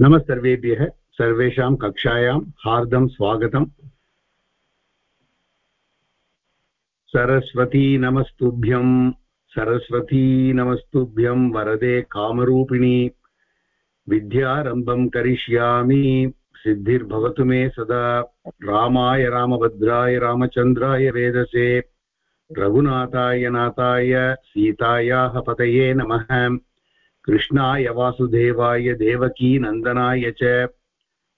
नमः सर्वेभ्यः सर्वेषां कक्षायां हार्दं स्वागतम्। सरस्वती नमस्तुभ्यं सरस्वती नमस्तुभ्यं वरदे कामरूपिणी। विद्यारम्भं करिष्यामि, सिद्धिर्भवतु मे सदा। रामाय रामभद्राय रामचन्द्राय वेदसे। रघुनाथाय नाथाय सीतायाः पतये नमः। कृष्णाय वासुदेवाय देवकी नन्दनाय च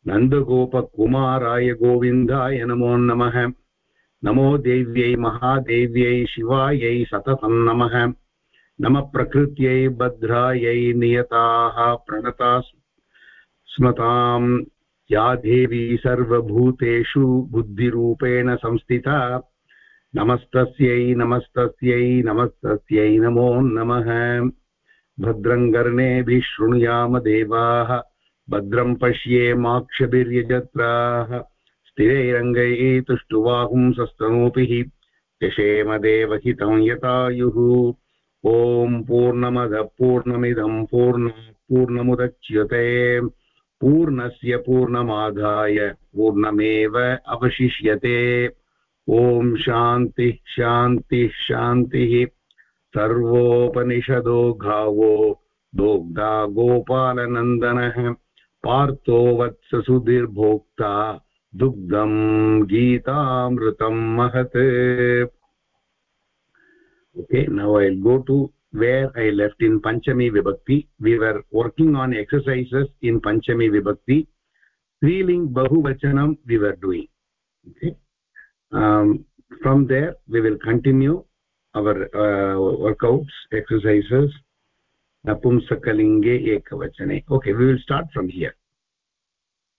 नन्दगोपकुमाराय गोविन्दाय नमो नमः। नमो देव्यै, महादेव्यै, शिवायै, सततं नमः। नमः प्रकृत्यै, भद्रायै, नियताः प्रणता स्मताम्। या देवी सर्वभूतेषु बुद्धिरूपेण संस्थिता। नमस्तस्यै नमस्तस्यै नमस्तस्यै, नमो नमः। भद्रं कर्णेभिः शृणुयाम देवाः, भद्रं पश्येमाक्षभिर्यजत्राः स्थिरैरङ्गैः तुष्टुवाहुं सस्तनूभिः यशेमदेवहितं यतायुः। ॐ पूर्णमदः, पूर्णमिदं पूर्णात् पूर्णमुदच्यते। पूर्णस्य पूर्णमादाय, पूर्णमेव अवशिष्यते। ॐ शान्तिः शान्तिः शान्तिः। सर्वोपनिषदो घावो दोग्धा गोपालनन्दनः पार्थो वत्ससुधिर्भोक्ता दुग्धम् गीतामृतम् महत्। Okay now I go to where I left in पञ्चमी विभक्ति वि वर् वर्किङ्ग् आन् एक्ससैसस् इन् पञ्चमी विभक्ति स्त्रीलिङ्ग् बहुवचनं we were doing okay from there we will continue our workouts exercises नपुंसकलिङ्गे एकवचने okay we will start from here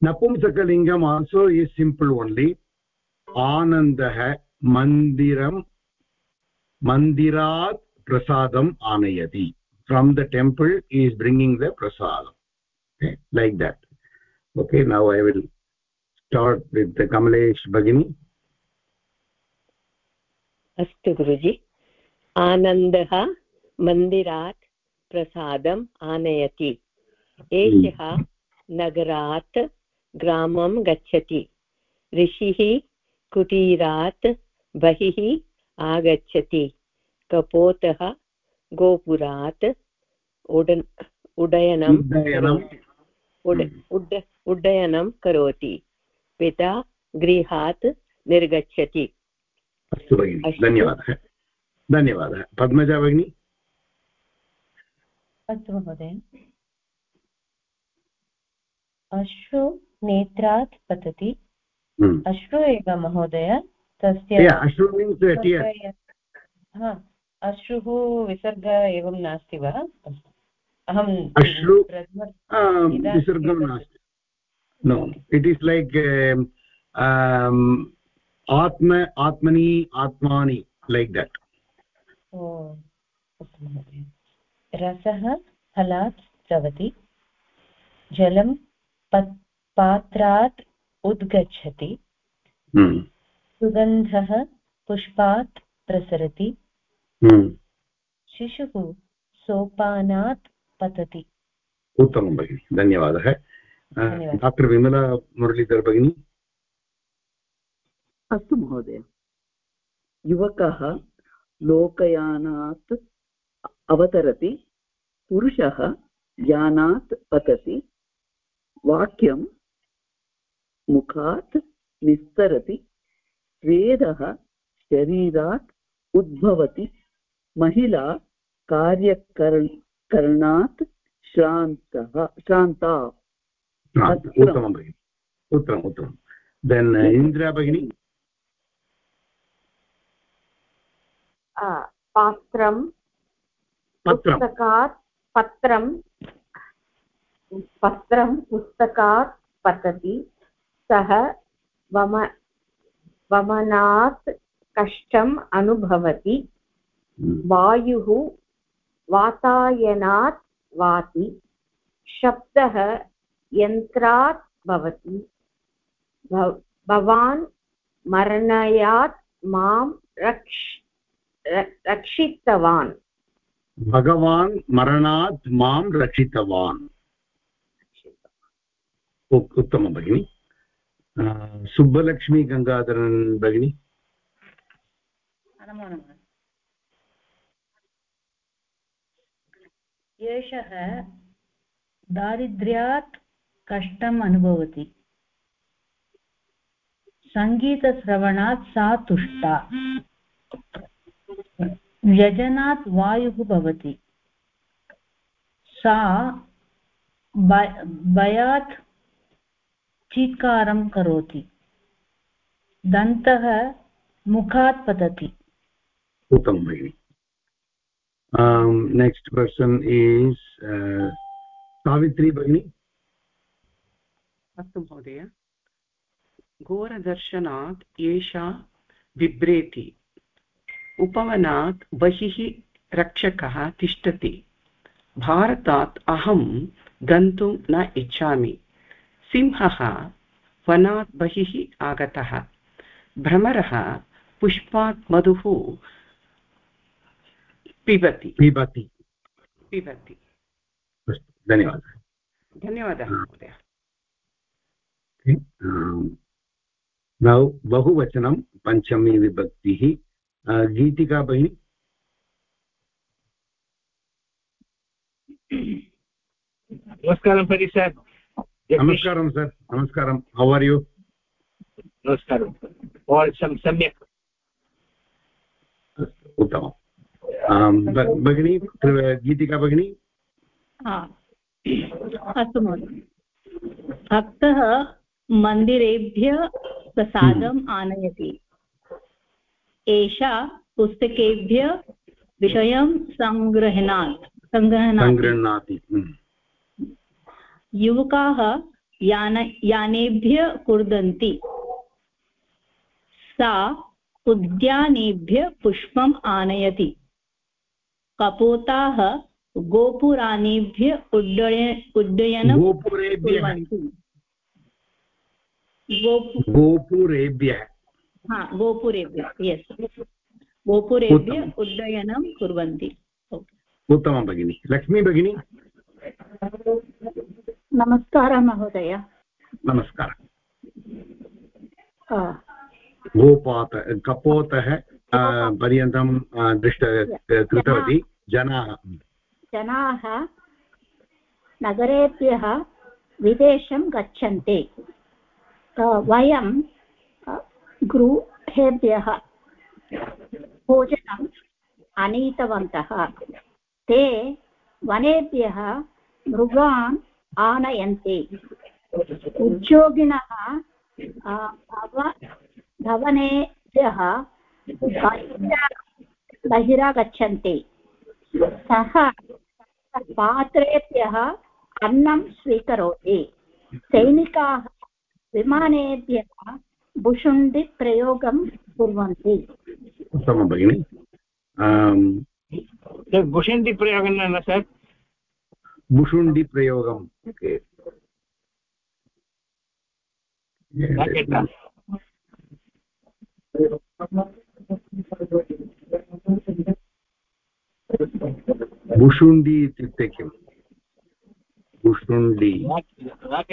नपुंसकलिङ्गम् also is simple only आनन्दः मन्दिरं मन्दिरात् प्रसादम् आनयति from the temple is bringing the prasadam like that okay now I will start with Kamlesh भगिनी अस्तु गुरुजी आनन्दः मन्दिरात् प्रसादम् आनयति। एषः नगरात् ग्रामं गच्छति। ऋषिः कुटीरात् बहिः आगच्छति। कपोतः गोपुरात् उड उडयनम् उड्डयनं। करोति। पिता गृहात् निर्गच्छति। अस्तु भगिनि धन्यवादः। धन्यवादः पद्मजा भगिनी। अस्तु महोदय। अश्रु नेत्रात् पतति। हम्म। अश्रु एव महोदय तस्य अश्रुः विसर्ग एवं नास्ति वा? अहम् अश्रु विसर्गं नास्ति। नो इट् इस् लैक् आत्म आत्मनि आत्मानि लैक् देट् अस्तु महोदय। रसः फलात् स्रवति जलं पात्रात् उद्गच्छति हम्म। सुगन्धः पुष्पात् प्रसरति हम्म। शिशुः सोपानात् पतति। उत्तमं भगिनि धन्यवादः। डाक्टर् विमला मुरलीधर भगिनी? अस्तु महोदय। युवकः लोकयानात् अवतरति पुरुषः यानात् पतति वाक्यं मुखात् निस्तरति वेदः शरीरात् उद्भवति महिला कार्यकर् करणात् श्रान्तः श्रान्ता। उत्तमं भगिनि उत्तमम् उत्तमं। देन् इन्द्रा भगिनी? पात्रं पुस्तकात् पत्रं पत्रं पुस्तकात् पतति सः वम वमनात् कष्टम् अनुभवति। वायुः वातायनात् वाति शब्दः यन्त्रात् भवति भवान् मरणयात् माँ रक्ष रक्षितवान्। भगवान् मरणात् माँ रक्षितवान्। उत्तमं भगिनि। सुब्बलक्ष्मी गङ्गाधरन् भगिनि। एषः दारिद्र्यात् कष्टम् अनुभवति। सङ्गीतश्रवणात् सा तुष्टा। व्यजनात् वायुः भवति। सा भयात् चीत्कारं करोति। दन्तः मुखात् पतति। उत्तमं भगिनि। नेक्स्ट् पर्सन् इस् सावित्री भगिनी। अस्तु महोदय। घोरदर्शनात् एषा बिभ्रेति उपवनात् बहिः रक्षकः तिष्ठति। भारतात् अहं गन्तुं न इच्छामि। सिंहः वनात् बहिः आगतः। भ्रमरः पुष्पात् मधुः पिबति। पिबति। पिबति। धन्यवादः। धन्यवादः महोदय। नौ बहुवचनं पञ्चमी विभक्तिः। गीतिका भगिनी नमस्कारं परि सर्। नमस्कारं सर् नमस्कारं हौ आर् यु नमस्कारं सम्यक्? उत्तमं। भगिनी गीतिका भगिनी अस्तु महोदय। भक्तः मन्दिरेभ्य प्रसादम् हम्म। आनयति। एषा पुस्तकेभ्य विषयं सङ्ग्रहणात् सङ्गृह्णाति हम्म। युवकाः यान यानेभ्य कुर्दन्ति। सा उद्यानेभ्य पुष्पम् आनयति। कपोताः गोपुरानेभ्य उड्डय उड्डयनं गोपुरेभ्यः। हा गोपुरेभ्यः यस् गोपुरेभ्य उड्डयनं कुर्वन्ति। उत्तमं भगिनि। लक्ष्मी भगिनी? नमस्कारः महोदय। नमस्कारः। गोपात कपोतः पर्यन्तं दृष्ट कृतवती। जनाः। जनाः। नगरेभ्यः विदेशं गच्छन्ति। वयं गृहेभ्यः भोजनम् आनीतवन्तः। ते वनेभ्यः मृगान् आनयन्ति। उद्योगिनः भवनेभ्यः बहिरागच्छन्ति। सः पात्रेभ्यः अन्नं स्वीकरोति। सैनिकाः, विमानेभ्यः भुषुण्डिप्रयोगं कुर्वन्ति। उत्तमं भगिनि। भुषुण्डिप्रयोगं न सर्? भुषुण्डिप्रयोगं भुषुण्डि इत्युक्ते किम्? भुषुण्डि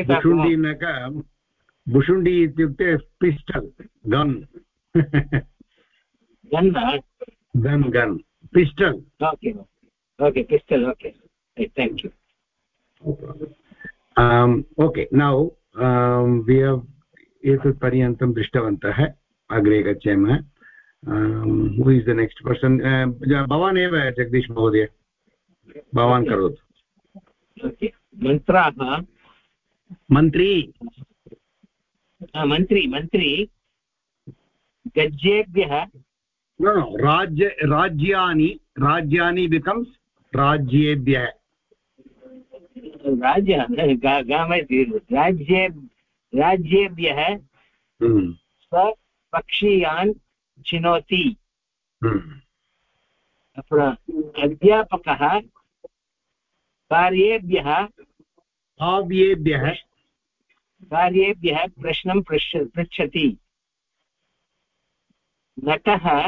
भुषुण्डि न बुशुण्डि इत्युक्ते pistol gun gun gun gun pistol okay okay pistol okay. Thank you okay now we have एतत् पर्यन्तं दृष्टवन्तः अग्रे गच्छामः। Who is the next person भवान् एव जगदीश् महोदय। भवान् करोतु। मन्त्राः। मन्त्री। मन्त्री मन्त्री no no राज्य राज्यानि राज्यानि बिकम्स् राज्येभ्यः राज्य राज्ये राज्येभ्यः। स्वपक्षीयान् चिनोति। अध्यापकः कार्येभ्यः काव्येभ्यः कार्येभ्यः प्रश्नं पृच्छ पृच्छति। नटः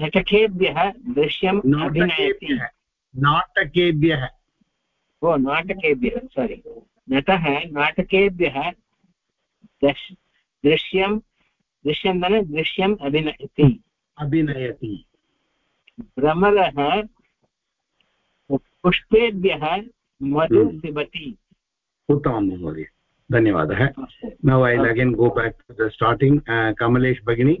नटकेभ्यः दृश्यम् अभिनयति। नाटकेभ्यः ओ नाटकेभ्यः सारि नटः नाटकेभ्यः दश् दृश्यं दृश्यं धन दृश्यम् अभिनयति। अभिनयति। भ्रमरः पुष्पेभ्यः मधु हम्म। पिबति। उत्तमं महोदय धन्यवादः now I again go back to the starting Kamlesh भगिनी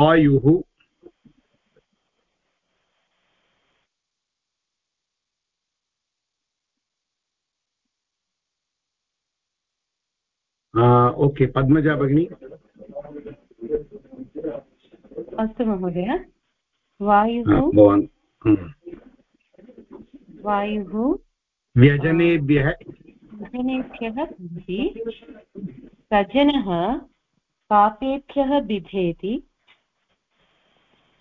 वायुः ओके पद्मजा भगिनी अस्तु महोदय। वायुः भवान् हम्म। वायुः व्यजनेभ्यः। जनेभ्यः भवति सजनः पापेभ्यः बिभेति।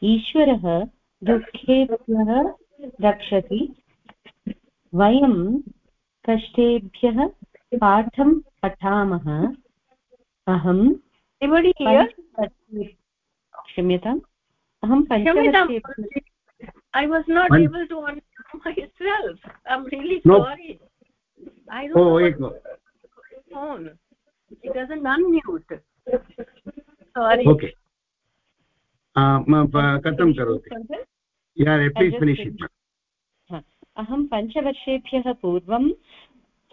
ईश्वरः दुःखेभ्यः रक्षति। वयं कष्टेभ्यः पाठं पठामः। अहं क्षम्यताम्। अहं I was not able to मै अहं पञ्चवर्षेभ्यः पूर्वं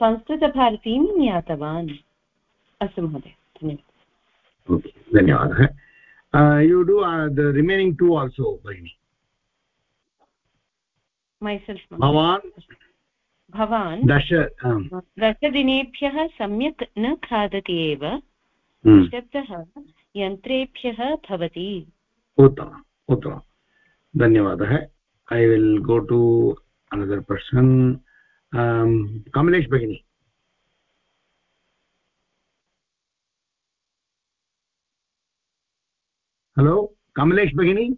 संस्कृतभारतीं ज्ञातवान्। अस्तु महोदय धन्यवादः। धन्यवादः। You do the remaining two also भगिनि मैसेल्फ् भवान् भवान् दश दशदिनेभ्यः सम्यक् न खादति एव। हम्म, शब्दः यन्त्रेभ्यः भवति। उत्तमम् उत्तमं। धन्यवादः। I will go to another person Kamlesh भगिनी। हलो कमलेश् भगिनी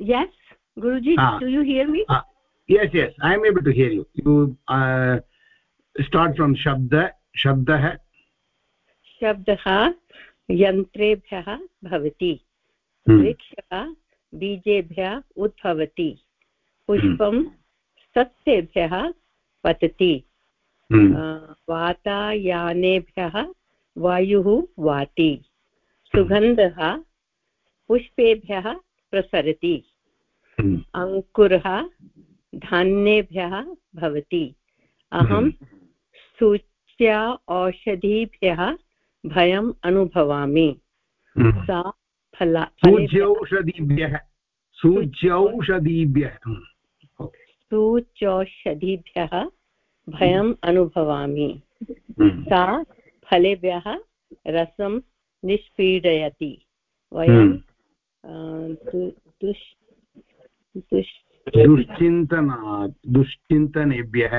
Yes, Guruji, Ah. do you hear me? Ah, yes yes i am able to hear you you uh, start from shabda shabdah शब्दः यन्त्रेभ्यः भवति hmm. वृक्षः बीजेभ्यः उद्भवति पुष्पं सस्येभ्यः पतति Hmm. वातायानेभ्यः वायुः वाति सुगन्धः पुष्पेभ्यः प्रसरति। Hmm. अङ्कुरः धान्येभ्यः भवति। अहं सूच्या औषधीभ्यः भयम् अनुभवामि। Hmm. सा फला सूच्यौषधीभ्यः सूच्यौषधीभ्यः भयम् अनुभवामि. सा फलेभ्यः रसं निष्पीडयति। वयं Hmm. अ, दु- दुष् दुष् दुश्चिन्तना दुश्चिन्तनेभ्यः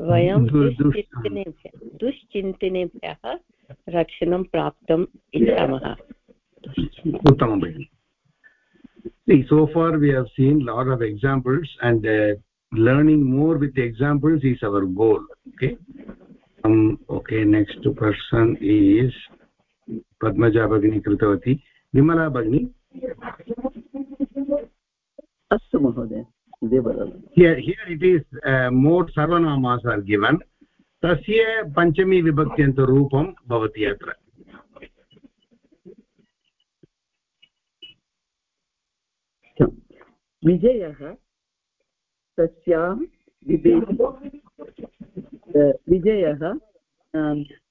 वयं दुश्चिन्तनेभ्यः दुश्चिन्तनेभ्यः रक्षणं प्राप्तुम् इच्छामः उत्तमं भगिनि See, so far we have seen lot of examples and uh, learning more with the examples is our goal okay um okay next person is padmaja bagini krutavati vimala bagini अस्तु महोदय Devdutt here here it is uh, more sarvanamas are given. तस्य पञ्चमी विभक्त्यन्तरूपं भवति अत्र। विजयः तस्यां विजयः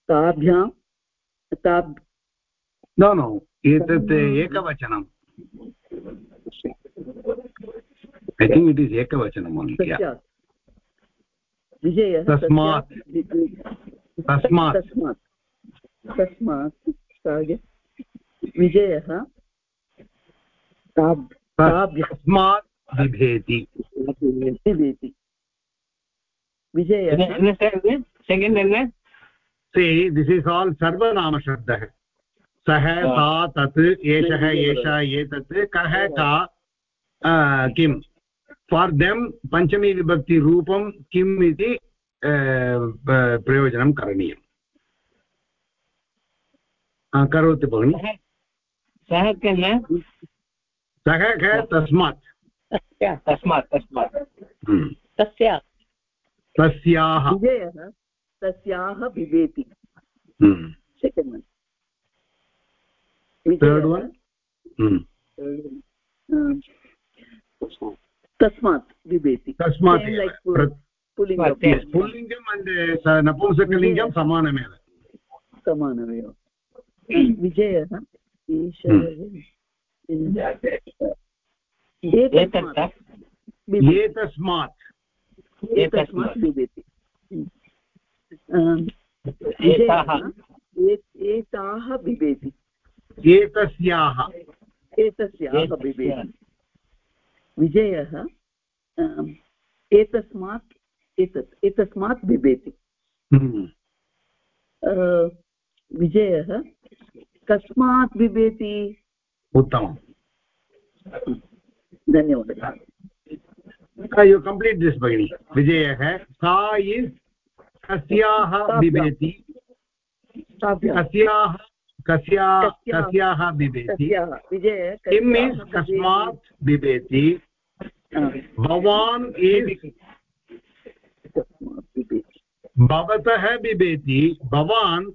ताभ्यां ताभ् no no एतत् एकवचनम् ऐ थिङ्क् इट् इस् एकवचनम् तस्मात्। तस्मात् तस्मात् विजयः तस्मात् बिभेति विभेति विजयः second see this is all सर्वनामशब्दः सः सा तत् एषः एषा एतत् कः का किं फार् देम् पञ्चमी विभक्तिरूपं किम् इति प्रयोजनं करणीयम्। करोतु भगिनि। सः केन सः क तस्मात्। तस्मात् तस्मात्। हम्म। तस्या। तस्याः। तस्याः बिभेति थर्ड् वन् हम्म। तस्मात् बिभेति तस्मात् like पुल्लिङ्गं yes, पुल्लिङ्गम् अण्ड् नपुंसकलिङ्गं समानमेव समानमेव विजयः एषः एतस्मात् एतस्मात् बिभेति एताः बिभेति एतस्याः। एतस्याः विजयः एतस्मात् एतत् एतस्मात् बिभेति हम्म। विजयः कस्मात् बिभेति उत्तमम्। धन्यवादः। यु कम्प्लीट् दिस् भगिनि विजयः सा इस् कस्याः बिभेति कस्याः कस्या कस्याः? बिभेति। किम् इस् कस्मात् बिभेति? भवान् इस् भवतः बिभेति। भवान्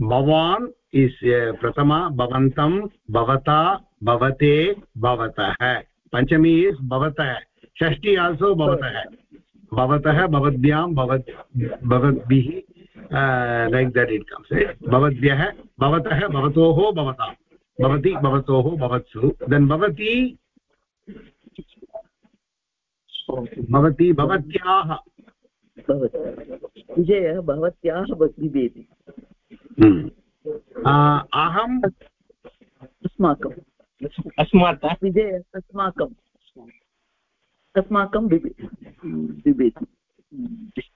भवान् इस् प्रथमा भवन्तं भवता भवते भवतः। पञ्चमी इस् भवतः। षष्ठी आल्सो भवतः। भवतः भवद्भ्यां भवद्भिः। लैक् दट् इट् कम्स् भवद्भ्यः भवतः भवतोः भवतां। भवति भवतोः भवत्सु। देन् भवती भवती भवत्याः। विजयः भवत्याः हम्म। आ, अहम् अस्माकं। अस्मात् विजय अस्माकं। अस्माकं बिभे बिभेति अस्माकम्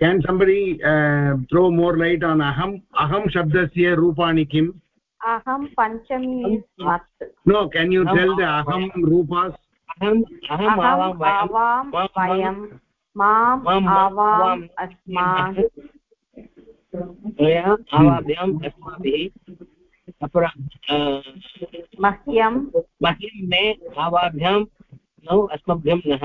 can somebody uh, throw more light on aham aham shabdasya rupani kim अहं पञ्चमी मत् no can you tell the aham rupas अहम् अहम् आवां अहम् वयं आवां मां- वयं माम् माम् आवाम् आवाम् अस्मान् वयम् आवाभ्याम् अस्माभिः अपर मह्यं मह्यं मे आवाभ्यां नौ अस्मभ्यं नः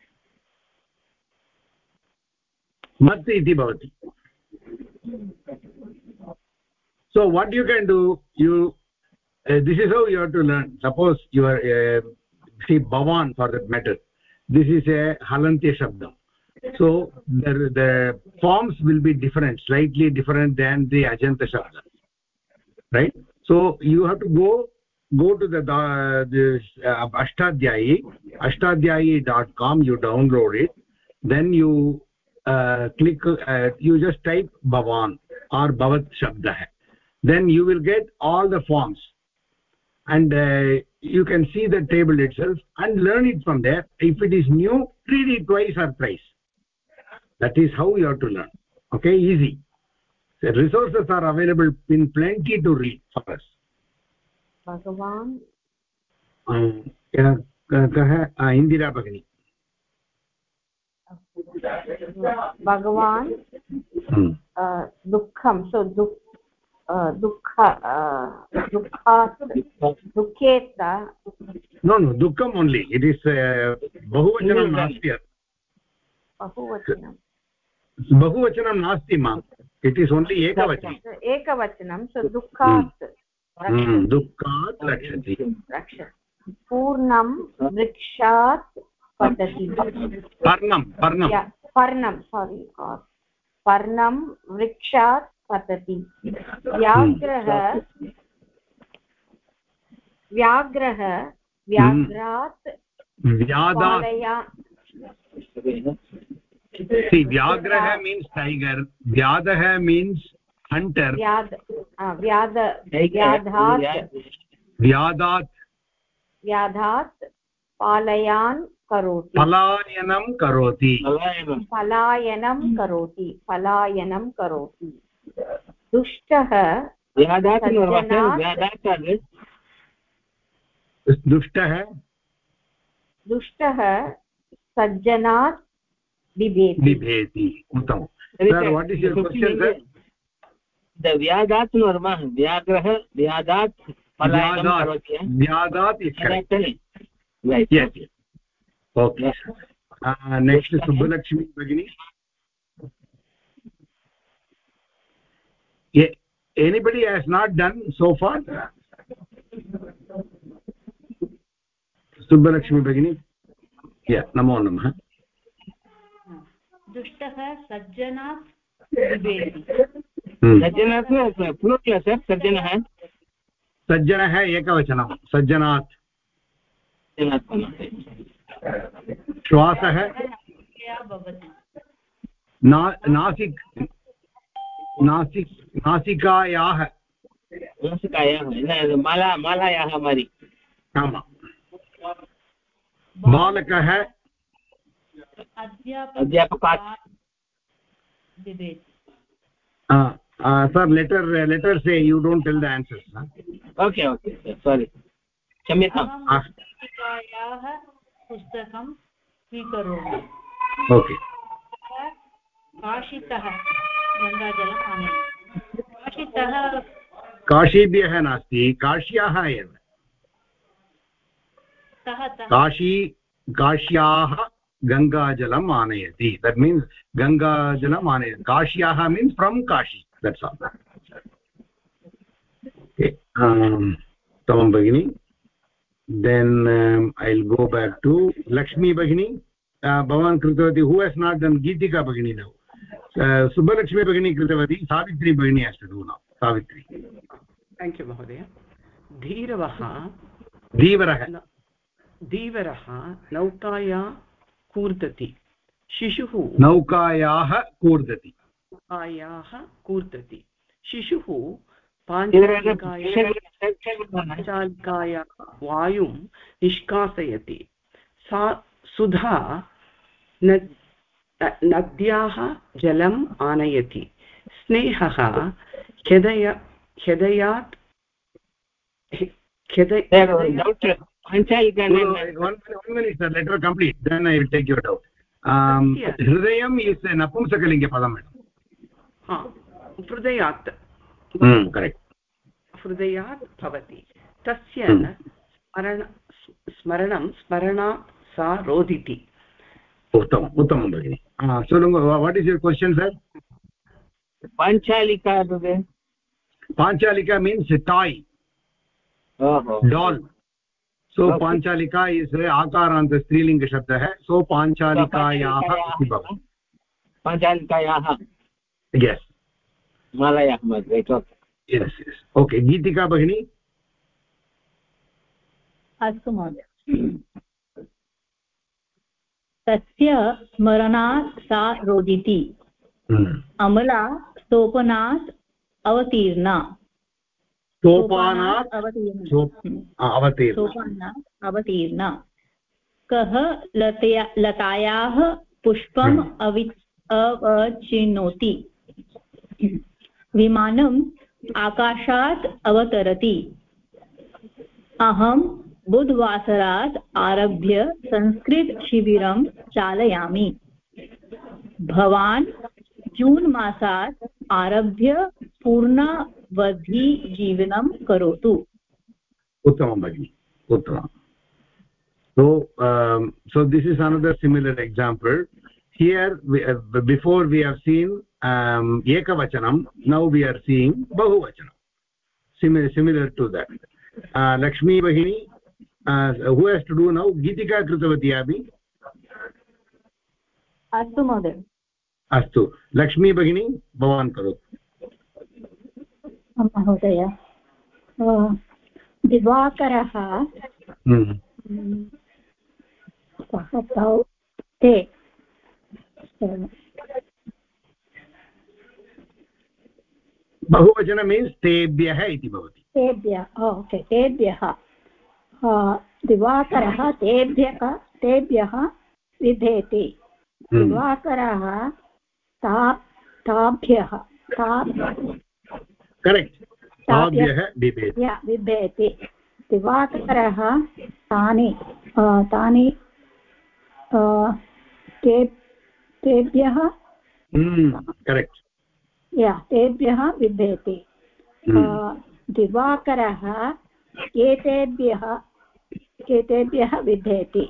मत् इति भवति so what you can do you uh, this is how you have to learn suppose you are uh, see bhavan for that matter this is a halantya shabdam so the the forms will be different slightly different than the ajanta shabda right so you have to go go to the uh, this uh, ashtadhyayi ashtadhyayi.com you download it then you uh, click uh, you just type bhavan or bhavat shabda hai then you will get all the forms and uh, you can see the table itself and learn it from there if it is new read it twice or thrice that is how you have to learn okay easy the resources are available in plenty to read for us भगवान् um, yeah, कः uh, Indira भगिनी भगवान् हम्म। दुःखं so दुःख दुःखात् दुःखेत no. No दुःखम् only it is बहुवचनं नास्ति बहुवचनं। बहुवचनं नास्ति मा। इट् इस् ओन्लि एकवचनम् एकवचनं सो हम्म। दुःखात् हम्म, दुःखात् रक्षति। रक्ष पतति पर्णं पर्णं। या, पर्णं सारि पर्णं वृक्षात् पतति। व्याघ्रः व्याघ्रः व्याघ्रात् see vyagrah means tiger vyadah means hunter व्याध आ, व्याध व्याधात्। व्याधात् पालयान् करोति। पलायनं करोति। पलायनं। करोति। पलायनं करोति। दुष्टः व्याधात् सज्जनात्- व्याधात् दुष्टः? दुष्टः सज्जनात् बिभेति। बिभेति। उत्तमं is your question, sir? व्याधात् वर्मः व्याघ्रः व्याधात् पलायनं व्यादात्? व्यादात् नेक्स्ट सुब्बलक्ष्मी भगिनी anybody has not done so far Subbalakshmi भगिनी नमो नमः दुष्टः सज्जना सज्जनात् सज्जन सर् सज्जनः। सज्जनः एकवचनं सज्जनात्। श्वासः या नासिक् नासिक् नासिकायाः नमस्काराः माला मालायाः मारि बालकः अध्यापकात् you don't tell the answers huh? Okay okay sorry क्षम्यताम् पुस्तिकायाः पुस्तकं स्वीकरोमि। काशितः गङ्गाजलम् आनयति। काशितः काशीभ्यः नास्ति काश्याः एव। काशी काश्याः गङ्गाजलम् आनयति। दट् मीन्स् गङ्गाजलम् आनयति काश्याः means from Kashi that's all उत्तमं भगिनि then I will go back to Lakshmi भगिनी भवान् कृतवती who has not done Geetika भगिनी नौ सुब्बलक्ष्मी भगिनी कृतवती सावित्री भगिनी अस्ति do now Savitri thank you महोदय धीरवः धीवरः न- धीवरः नौकाया कूर्दति शिशुः नौकायाः कूर्दति नौकायाः कूर्दति शिशुः पाञ्चालिकाया शौचालिकायाः वायुं निष्कासयति सा सुधा नद्याः जलम् आनयति स्नेहः हृदयात् हृदयम् इस् नपुंसकलिङ्गे हृदयात् करेक्ट् हृदयात् भवति। तस्य Hmm. स्मरण स्मरणं स्मरणात् सा रोदिति। उत्तमम् उत्तमं भगिनि। What is your question sir पाञ्चालिका पाञ्चालिका मीन्स् टाय् डाल् सो. पाञ्चालिका इस् आकारान्त स्त्रीलिङ्गशब्दः सो पाञ्चालिकायाः इति भवति। पाञ्चालिकायाः। यस् मालायाः मध्ये यस् यस् ओके गीतिका भगिनी अस्तु महोदय। तस्य स्मरणात् सा रोदिति। अमला सोपनात् अवतीर्णा। सोपानात् अवतीर्णा। हम्म। अवतीर्ण। कः लतया लतायाः पुष्पम् हम्म। अवि अवचिनोति। विमानम् आकाशात् अवतरति। अहं बुधवासरात् आरभ्य संस्कृतशिबिरं चालयामि। भवान् जून् मासात् आरभ्य पूर्णावधिजीवनं करोतु। उत्तमं भगिनि उत्तमम् so um, so this is another similar example. Here we, uh, before we have seen ekavachanam now we are seeing bahuvachanam similar similar to that uh, lakshmi bahini uh, who has to do now geetika krutavati abhi अस्तु महोदय अस्तु लक्ष्मी भगिनी भवान् करोतु महोदय दिवाकरः हम्म। सः तौ ते बहुवचन मीन्स् तेभ्यः इति भवति। तेभ्यः ओके तेभ्यः। दिवाकरः तेभ्यः तेभ्यः विभेति हम्म। दिवाकरः ता ताभ्यः करेक्ट् ताभ्यः बिभेति दिवाकरः तानि तानि ते तेभ्यः करेक्ट् या तेभ्यः बिभेति हम्म। दिवाकरः एतेभ्यः एतेभ्यः बिभेति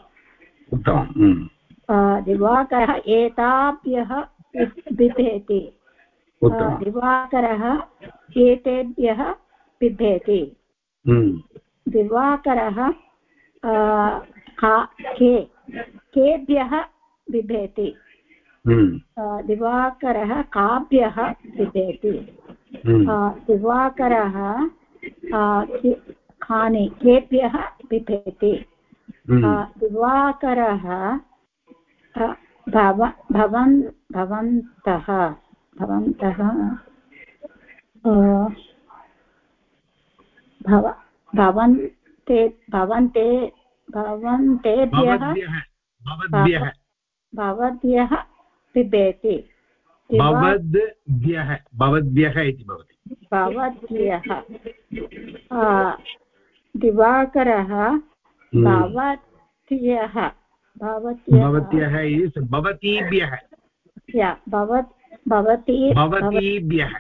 उत्तमं हम्म। दिवाकरः एताभ्यः बिभेति दिवाकरः एतेभ्यः बिभेति हम्म। दिवाकरः के केभ्यः बिभेति दिवाकरः बिभेति हम्म। दिवाकरः के- खानि केभ्यः हम्म। दिवाकरः भव भवन् भवन्तः भवन्तः भव भवन्ते भवन्ते भवन्तेभ्यः भवद्भ्यः पिबेति। भवद्भ्यः भवद्भ्यः इति भवति। भवद्भ्यः। दिवाकरः हम्म। भवत्यः भवत्यः भवतीभ्यः। भवत् भवती भवतीभ्यः।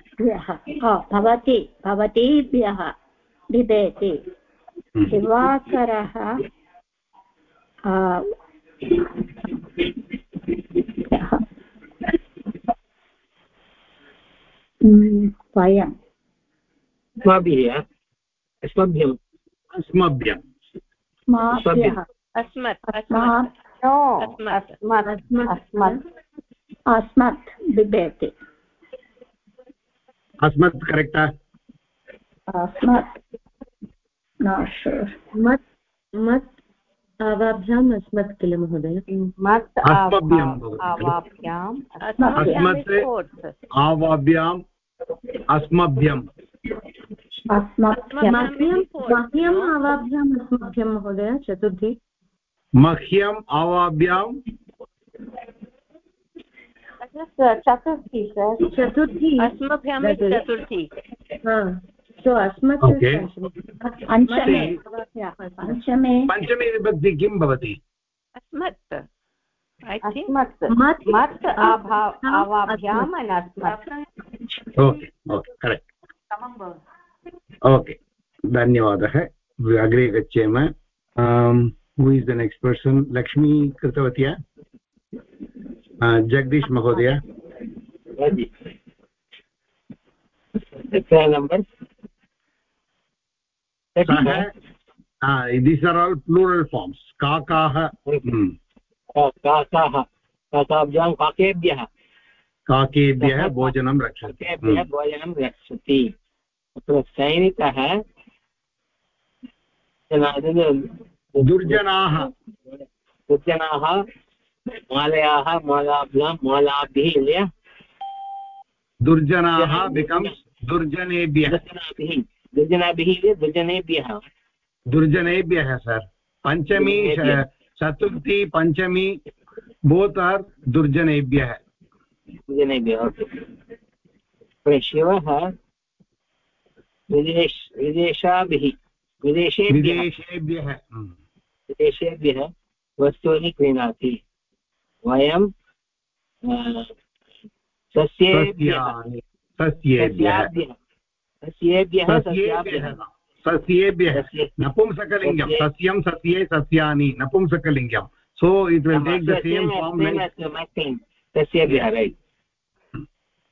भवति भवतीभ्यः बिभेति हम्म। दिवाकरः उम्, अस्माभिः अस्मभ्यम् अस्मभ्यं स्माभ्यः अस्मत् अस्मत् नो अस्मत्। अस्मत् अस्मत् अस्मत् बिभेति अस्मत् करेक्टा अस्मत् मत् मत् आवाभ्याम् अस्मत् किल महोदय मत् आवाभ्याम् अस्मभ्यम्। मह्यं मह्यम् आवाभ्याम् अस्मभ्यं महोदय चतुर्थी। मह्यम् आवाभ्यां चतुर्थी सर् चतुर्थी। अस्मभ्याम् चतुर्थी। सो अस्मत् Okay. पञ्चमे। पञ्चमे। विभक्ति किं भवति? अस्मत्। अस्मत्। मत् मत्। आभा आवाभ्याम् and अस्मत्। ओके ओके करेक्ट् ओके धन्यवादः। अग्रे गच्छेम। Who is the next person Lakshmi कृतवती? जगदीश महोदय? Number? These are all plural forms काकाः hmm, काकाः काकाभ्यां काकेभ्यः। काकेभ्यः भोजनं रक्षति। काकेभ्यः हम्म। भोजनं रक्षति। अत्र सैनिकः दुर्जनाः। दुर्जनाः मालयाः मालाभ्यां मालाभिः इल्य। दुर्जनाः बिकम्स् दुर्जनेभ्यः। दुर्जनाभिः। दुर्जनाभिः दुर्जनेभ्यः। दुर्जनेभ्यः सर्। पञ्चमी चतुर्थी पञ्चमी बोत् दुर्जनेभ्यः। दुर्जनेभ्यः ओके शिवः विदेश विदेशाभिः विदेशेभ्यः। विदेशेभ्यः। हम्म, वस्तूनि क्रीणाति। वयं सस्येभ्यः। सस्येभ्यः। सस्याभ्यः। सस्येभ्यः सस्येभ्यः। सस्याभ्यः। सस्येभ्यः। सस्ये- नपुंसकलिङ्गं। सस्ये- सस्यं सस्ये सस्यानि नपुंसकलिङ्गं। So it will take the same form सस्येभ्यः right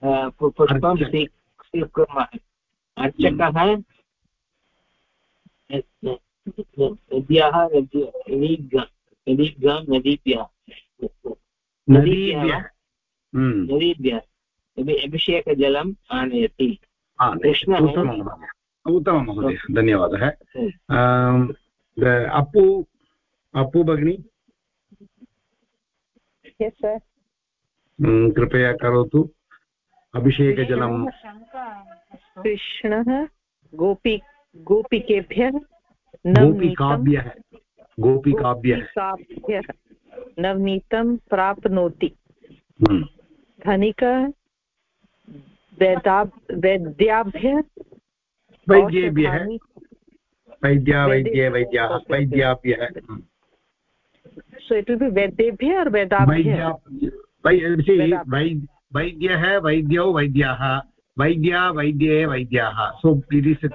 पुष्पं स्वीकुर्मः अर्चकः नद्याः नदी नदीभ्यां नदीभ्यां नदीभ्यः हम्म। अभिषेकजलम् आनयति। कृष्णः उत्तमं महोदय। धन्यवादः अप्पु अप्पु भगिनी हम्म, कृपया करोतु अभिषेकजलं कृष्णः गोपी गोपिकेभ्यः गोपिकाभ्यः गोपिकाभ्यः। नवनीतं प्राप्नोति। हम्म, धनिकः वेदा वैद्याभ्यः वैद्येभ्यः। वैद्या वैद्ये- वैद्ये। वैद्याभ्यः। हम्म। वेदेभ्यः? or वेदाभ्यः। वैद्या वैद्यः वैद्यौ वैद्याः वैद्या वैद्ये. So it is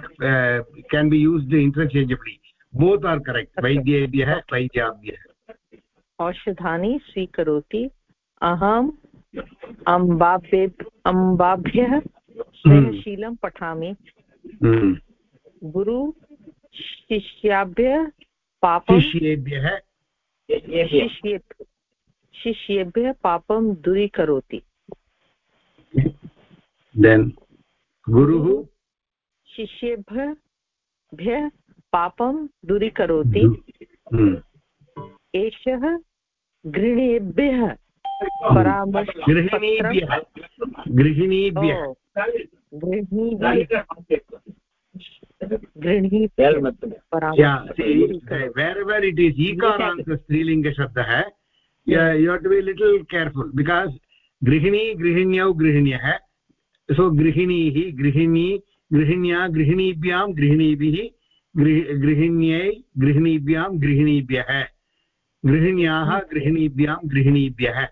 can be used interchangeably both are correct. वैद्येभ्यः वैद्याभ्यः औषधानि स्वीकरोति. अहम् अम्बाभ्ये अम्बाभ्यः स्नेहशीलं पठामि. हम्म। गुरु शिष्याभ्यः पापं शिष्येभ्यः. शिष्येभ्यः शिष्येभ्यः पापं दूरीकरोति. देन् गुरुः शिष्येभ्य पापं दूरीकरोति एषः गृहेभ्यः परामर्श गृहिणीभ्यः इट् इस् ईकारान्त स्त्रीलिङ्गशब्दः you have be little careful because गृहिणी गृहिण्यौ गृहिण्यः। सो गृहिणीः गृहिणी गृहिण्या गृहिणीभ्यां गृहिणीभिः गृहिण्यै गृहिणीभ्यां गृहिणीभ्यः। गृहिण्याः गृहिणीभ्यां गृहिणीभ्यः।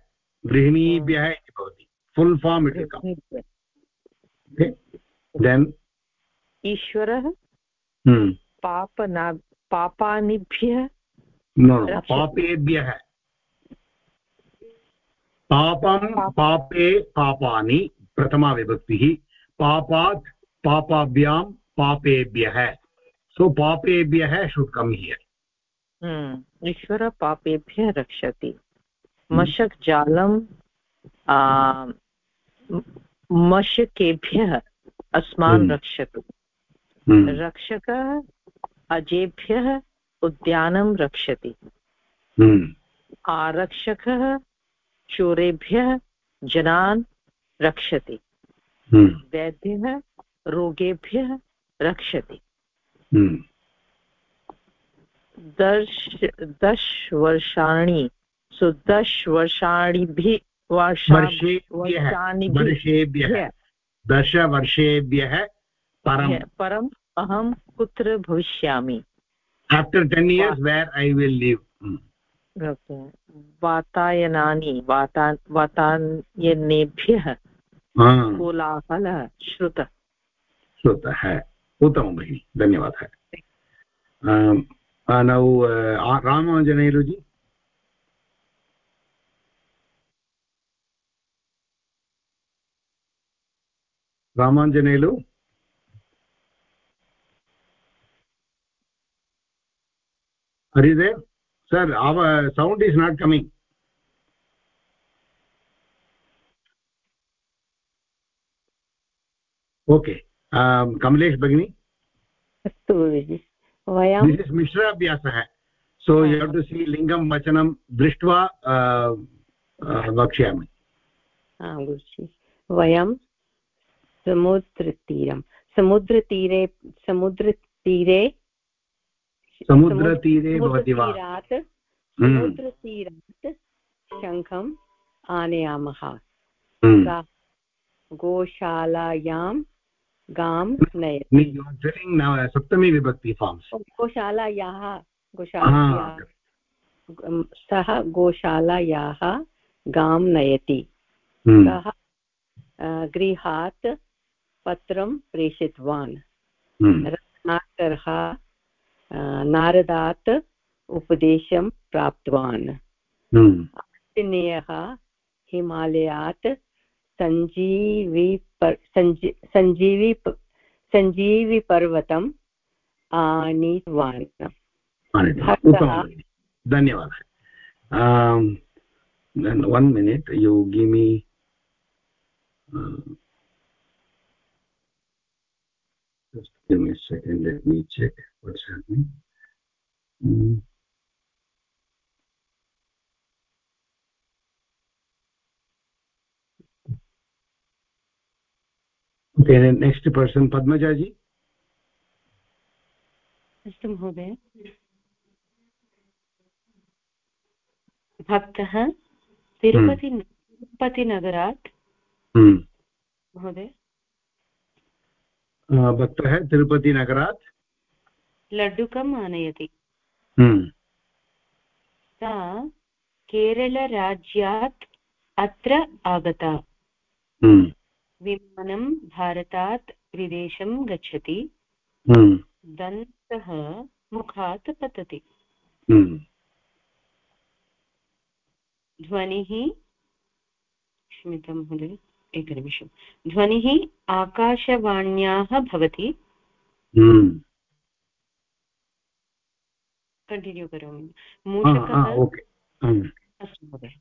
गृहिणीभ्यः इति भवति। फुल् फार्म् इति ईश्वरः hmm. पापना पापानिभ्यः पापेभ्यः। पापं पापे पापानि प्रथमा विभक्तिः पापात् पापाभ्यां पापेभ्यः। सो पापेभ्यः शुड् कम् हियर् हम्म, ईश्वर पापेभ्यः रक्षति। मशक जालं मशकेभ्यः अस्मान् हम्म। रक्षतु। रक्षकः अजेभ्यः उद्यानं रक्षति। आरक्षकः चोरेभ्यः जनान् रक्षति। वैद्यः रोगेभ्यः रक्षति। दश दशवर्षाणि सो दशवर्षाणिभिः वर्षा वर्षेभ्यः वर्षाणिभिः वर्षेभ्यः दशवर्षेभ्यः परम्। परम् अहं कुत्र भविष्यामि? After ten years where I will live वातायनानि वाता वातायनेभ्यः कोलाहलः श्रुतः। श्रुतः उत्तमं भगिनि धन्यवादः। नौ रामाञ्जनेयुजि Ramanjaneyulu there sir our sound is not coming okay um, kamlesh bagini अस्तु वयं this is mishra abhyasah so you have to see lingam vachanam drishtva uh, uh, vakshayami guruji वयं समुद्रतीरं समुद्रतीरे समुद्रतीरे समुद्रतीरे भवति वा? समुद्रतीरात् समुद्रतीरात् शङ्खम् आनयामः। गा गोशालायां गां नयति। सप्तमी विभक्ति फार्म्स् गोशालायाः गोशालायाः सः गोशालायाः गां नयति। सः गृहात् पत्रं प्रेषितवान्। रत्नाकरः नारदात् उपदेशं प्राप्तवान् आञ्जनेयः हिमालयात् सञ्जीवी सञ्जी सञ्जीवी सञ्जीविपर्वतम् आनीतवान् धन्यवादः one minute you give me uh, just give me a second let me check what's happening mm. okay then next person padmaja ji अस्तु महोदय भक्तः तिरुपति तिरुपतिनगरात् महोदय भक्तः तिरुपतिनगरात् लड्डुकम् आनयति। सा केरलराज्यात् अत्र आगता। विमानं भारतात् विदेशं गच्छति। दन्तः मुखात् पतति। ध्वनिः क्षम्यतां महोदय। एकनिमिषं। ध्वनिः आकाशवाण्याः भवति। कण्टिन्यू करोमि। मूषकः अस्तु महोदय।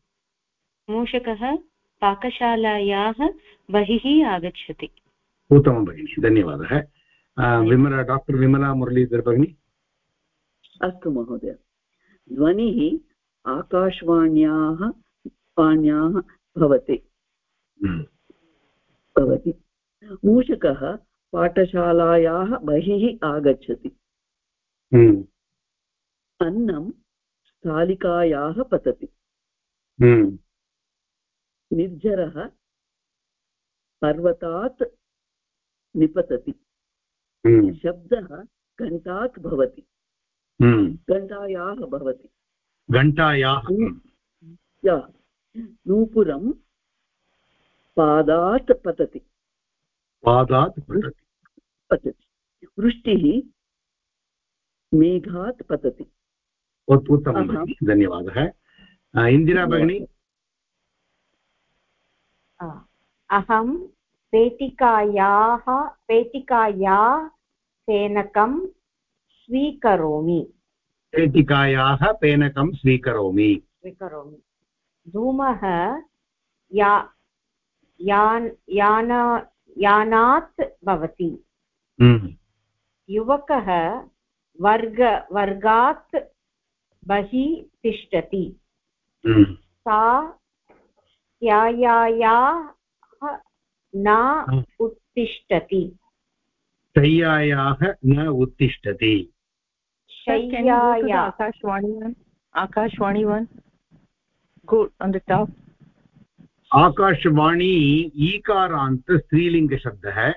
मूषकः पाकशालायाः बहिः आगच्छति। उत्तमं भगिनि धन्यवादः। विमला डाक्टर् विमला मुरलीधर भगिनी? अस्तु महोदय। ध्वनिः आकाशवाण्याः वाण्याः भवति। हम्म। भवति। मूषकः पाठशालायाः बहिः आगच्छति। हम्म। अन्नं स्थालिकायाः पतति। हम्म। निर्झरः पर्वतात् निपतति। शब्दः घण्टात् भवति। घण्टायाः भवति। घण्टायाः। नूपुरं पादात् पतति। पादात् पतति। पतति। वृष्टिः मेघात् पतति। उत्तमं धन्यवादः। इन्दिरा भगिनी? अहं पेटिकायाः पेटिकाया फेनकं स्वीकरोमि। पेटिकायाः फेनकं स्वीकरोमि। स्वीकरोमि। धूमः या यान् यान यानात् भवति। हम्म। युवकः वर्ग वर्गात् बहिः तिष्ठति। हम्म। सा शय्यायाः न उत्तिष्ठति। शय्यायाः न उत्तिष्ठति। आकाशवाणी one Akashvani one good on the top Akashvani ईकारान्त स्त्रीलिङ्गशब्दः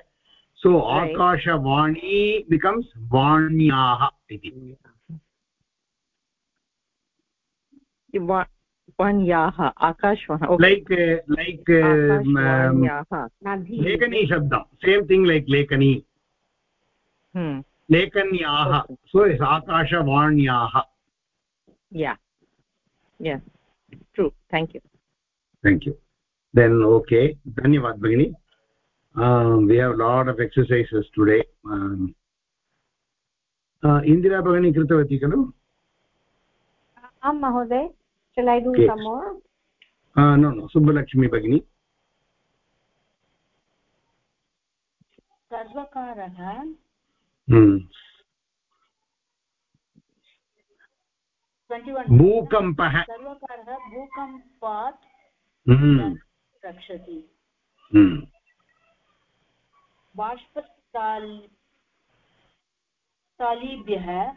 सो आकाशवाणी बिकम्स् वाण्याः इति। वाण्याः आकाशवाणी लैक् लैक् लेखनी शब्दं सेम् थिङ्ग् लैक् लेखनी। लेखन्याः so आकाशवाण्याः। True thank you thank you then okay धन्यवाद भगिनी we have lot of exercises today um, uh, indira bagini कृतवती खलु आं महोदय shall i do okay. some more uh, no no subbalaxmi bagini सर्वकारः भूकम्पः सर्वकारः भूकम्पात् रक्षति। बाष्पस्थालीभ्यः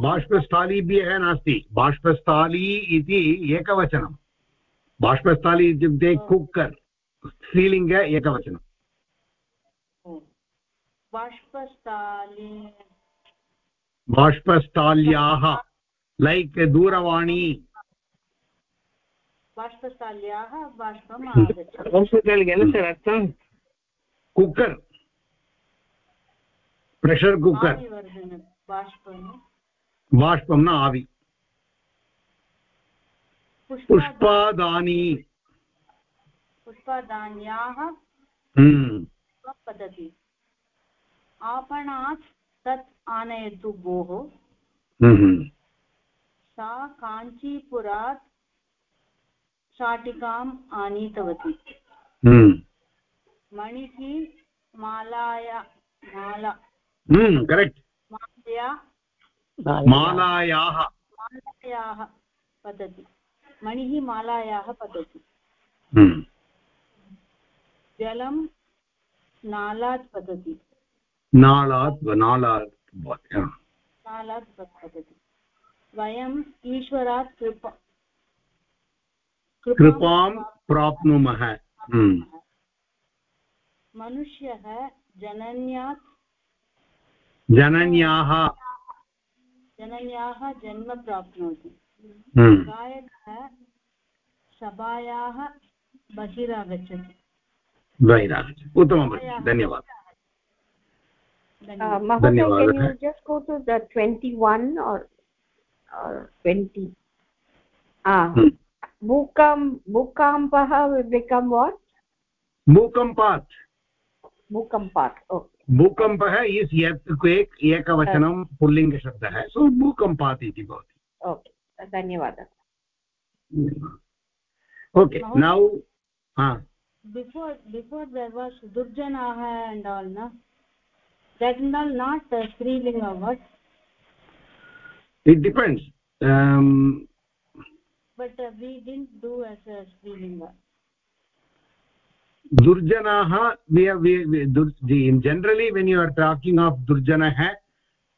बाष्पस्थालीभ्यः नास्ति। बाष्पस्थाली इति एकवचनं। बाष्पस्थाली इत्युक्ते कुक्कर् स्त्रीलिङ्ग एकवचनं। बाष्पस्थाली। बाष्पस्थाल्याः लैक् दूरवाणी। बाष्पस्थाल्याः बाष्पम् आगच्छति। कुक्कर्। Pressure cooker. बाष्पं न आवि। पुष्पादानी। पुष्पादान्याः पतति आपणात् तत् आनयतु भोः। सा काञ्चीपुरात् शाटिकाम् आनीतवती। हम्म। मणिः मालाया माला। करेक्ट् मालया। मालायाः। मालायाः। पतति। मणिः मालायाः पतति। हम्म। जलं नालात् पतति। नालात् नालात् नालात् पतति। वयम् ईश्वरात् कृपा कृपां प्राप्नुमः। हम्म। मनुष्यः जनन्यात् जनन्याः। जनन्याः जन्म प्राप्नोति। हम्म। गायकः सभायाः बहिरागच्छति। वैराग् उत्तमं धन्यवादः। Uh, Mahoday, can धन्यवादः you just go to the 21 or or 20? Ah, Hmm. Bhukampah will become what? भूकम्पात्. Oh, भूकम्पः इस् earthquake एकवचनं पुल्लिङ्गशब्दः सो भूकम्पात् इति भवति okay. धन्यवादः ओके नौ हा before before there was durjanaha and all no that and all not uh, strilinga what it depends um, but uh, we didn't do as a strilinga durjanaah we have we, we dur, in generally when you are talking of durjanah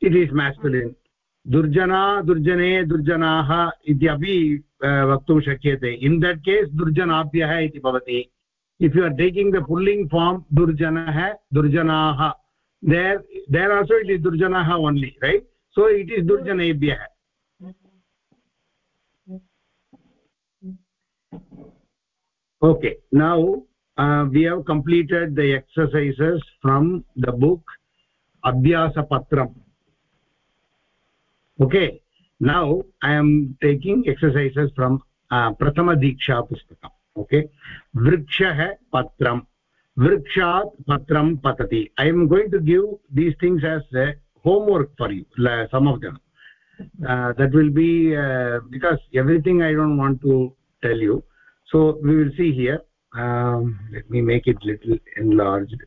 it is masculine durjana durjane durjanaah इति अपि वक्तुं शक्यते in that case durjanabhyah iti bhavati if you are taking the pulling form durjanah durjanaah there there also it is durjanaah only right so it is durjanebhyah okay. Now uh, we have completed the exercises from the book abhyasa patram. Okay. Now i am taking exercises from uh, prathama diksha pustakam okay. Vrikshah patram. Vrikshat patram patati. I am going to give these things as uh, homework for you some of them. Uh, that will be uh, because everything i don't want to tell you so we will see here um, let me make it little enlarged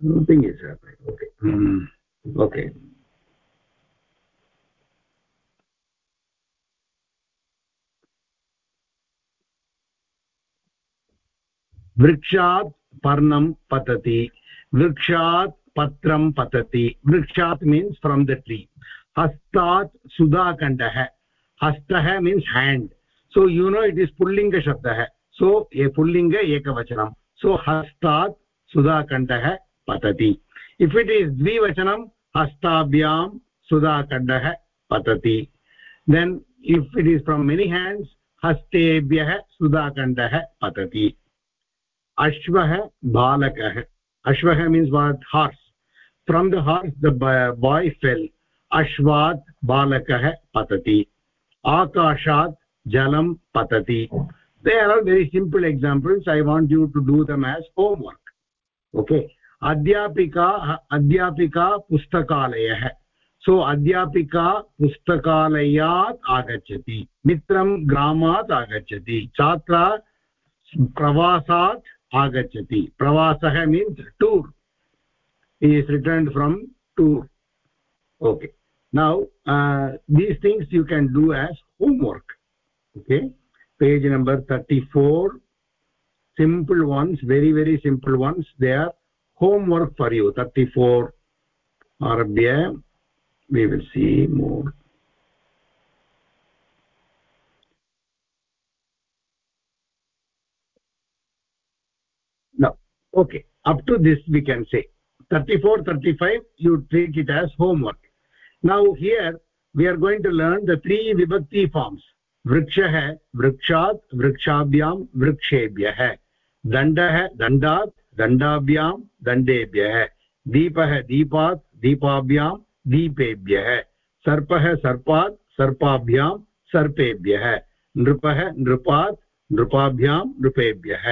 nothing is happening okay mm, okay वृक्षात् पर्णं पतति वृक्षात् पत्रं पतति। वृक्षात् means from the tree हस्तात् सुधाखण्डः। हस्तः means hand so you know it is पुल्लिङ्गशब्दः so a पुल्लिङ्ग एकवचनं। सो हस्तात् सुधाखण्डः पतति। इफ् इट् इस् द्विवचनं, हस्ताभ्यां सुधाखण्डः पतति। Then if it is from many hands हस्तेभ्यः सुधाखण्डः पतति। अश्वः बालकः। अश्वः means what horse from the horse the boy fell अश्वात् बालकः पतति आकाशात् जलं पतति they are all very simple examples i want you to do them as homework okay adhyapika pustakalayah so adhyapika pustakalayat agachati mitram gramat agachati chhatra pravasat agachati pravasah means tour he is returned from tour okay. Now uh, these things you can do as homework okay. Page number 34 simple ones very very simple ones. They are homework for you. 34 arabhya we will see more. Now okay. Up to this we can say 34 35 you treat it as homework. Now, here, we are going to learn the three vibhakti forms. वृक्षः वृक्षात् वृक्षाभ्यां वृक्षेभ्यः दण्डः दण्डात् दण्डाभ्यां दण्डेभ्यः दीपः दीपात् दीपाभ्यां दीपेभ्यः सर्पः सर्पात् सर्पाभ्यां सर्पेभ्यः नृपः नृपात् नृपाभ्यां नृपेभ्यः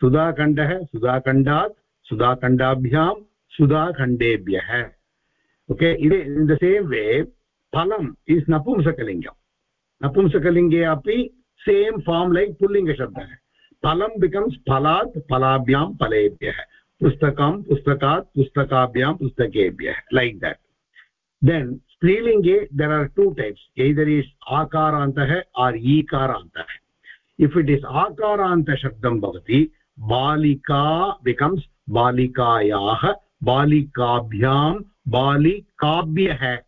सुधाखण्डः सुधाखण्डात् सुधाखण्डाभ्यां सुधाखण्डेभ्यः। ओके इदे इन् द सेम् वे फलम इज़ नपुंसकलिङ्गम् नपुंसकलिङ्गे अपि सेम् फार्म् लैक् पुल्लिङ्गशब्दः फलम् बिकम्स् फलात् फलाभ्यां फलेभ्यः पुस्तकं पुस्तकात् पुस्तकाभ्यां पुस्तकेभ्यः लैक् देट् देन् स्त्रीलिङ्गे there are two types either is आकारान्तः or ईकारान्तः इफ् इट् इस् आकारान्तशब्दं भवति बालिका बिकम्स् बालिकायाः बालिकाभ्यां बालिकाभ्यः।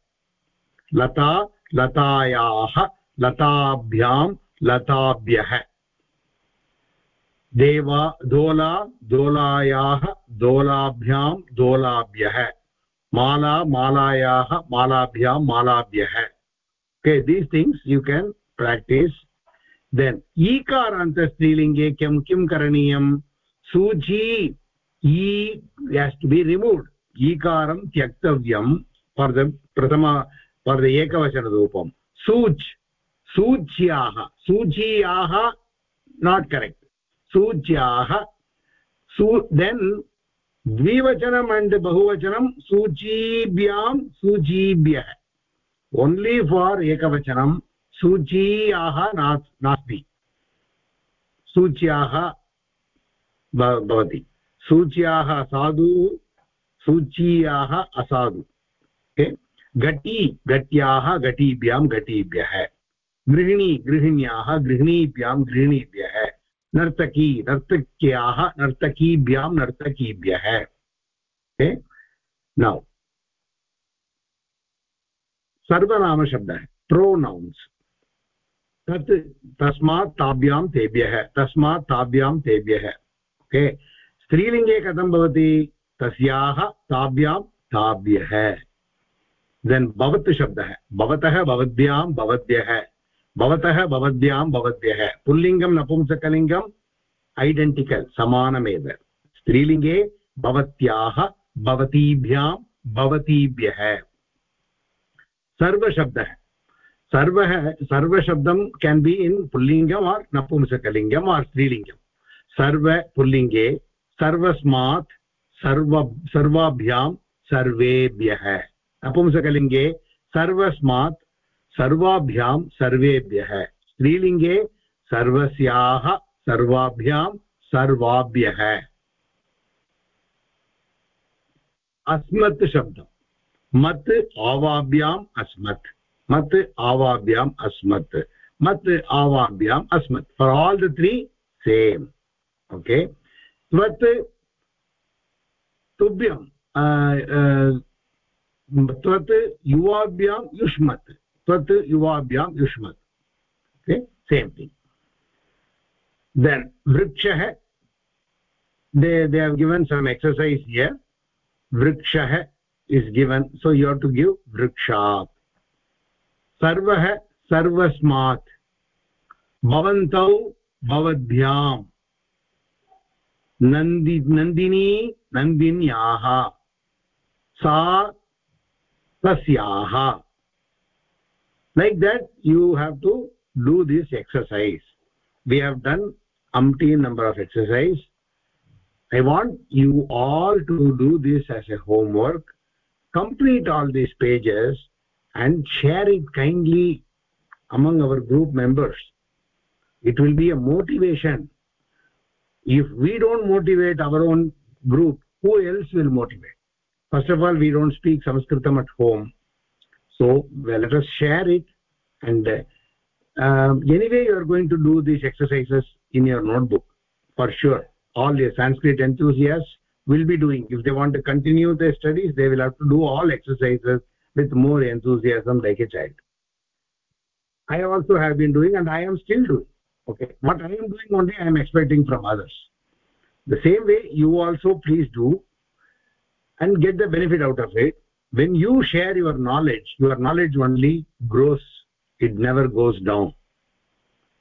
लता, लतायाः लताभ्यां लताभ्यः। देवा, दोला, दोलायाः दोलाभ्यां दोलाभ्यः। माला, मालायाः मालाभ्यां मालाभ्यः। Okay, these things you can practice. Then, ईकारान्त स्त्रीलिङ्गे किं किं करणीयं? सूची e has to be removed ईकारं त्यक्तव्यं for the prathama for the ekavachana roopam such सूच्याः सूच्याः not correct सूच्याः su then द्विवचनम् and बहुवचनं सूचीभ्यां सूचीभ्यः only for ekavachanam सूचीयाः नास्ति सूच्याः भवति सूच्याः साधु, सूचीयाः असाधु। घटी, घट्याः घटीभ्यां घटीभ्यः। गृहिणी, गृहिण्याः गृहिणीभ्यां गृहिणीभ्यः। नर्तकी, नर्तक्याः नर्तकीभ्यां नर्तकीभ्यः। नौ सर्वनामशब्दः प्रोनौन्स् तत्, तस्मात् ताभ्यां तेभ्यः, तस्मात् ताभ्यां तेभ्यः। ओके स्त्रीलिङ्गे कथं भवति? तस्याः ताभ्यां ताभ्यः। देन् भवत् शब्दः। भवतः भवद्भ्यां भवद्भ्यः। भवतः भवद्भ्यां भवद्भ्यः। पुल्लिङ्गं नपुंसकलिङ्गम् ऐडेण्टिकल् समानमेव। स्त्रीलिङ्गे भवत्याः भवतीभ्यां भवतीभ्यः। सर्वशब्दः। सर्वः, सर्वशब्दं केन् बि इन् पुल्लिङ्गम् आर् नपुंसकलिङ्गम् आर् स्त्रीलिङ्गं सर्व पुल्लिङ्गे सर्वस्मात् सर्व, सर्वाभ्यां सर्वेभ्यः। नपुंसकलिङ्गे सर्वस्मात् सर्वाभ्यां सर्वेभ्यः। स्त्रीलिङ्गे सर्वस्याः सर्वाभ्यां सर्वाभ्यः। अस्मत् शब्दं मत् आवाभ्याम् अस्मत्। मत् आवाभ्याम् अस्मत्। मत् आवाभ्याम् अस्मत्। For all the three same okay what तुभ्यं त्वत् युवाभ्यां युष्मत् त्वत् युवाभ्यां युष्मत् सेम् थिङ्ग् देन् वृक्षः they they have given some exercise yeah वृक्षः is given so you have to give वृक्षात् सर्वः सर्वस्मात् भवन्तौ भवद्भ्याम् नन्दि नन्दिनी नन्दिन्याः सा तस्याः like that you have to do this exercise we have done umpteen number of exercise i want you all to do this as a homework complete all these pages and share it kindly among our group members it will be a motivation if we don't motivate our own group who else will motivate? First of all we don't speak sanskritam at home. So well, let us share it and uh, um, anyway you are going to do these exercises in your notebook for sure. All the sanskrit enthusiasts will be doing. If they want to continue their studies they will have to do all exercises with more enthusiasm like a child. I also have been doing and i am still doing okay. What i am doing only i am expecting from others. The same way you also please do and get the benefit out of it. When you share your knowledge your knowledge only grows it never goes down.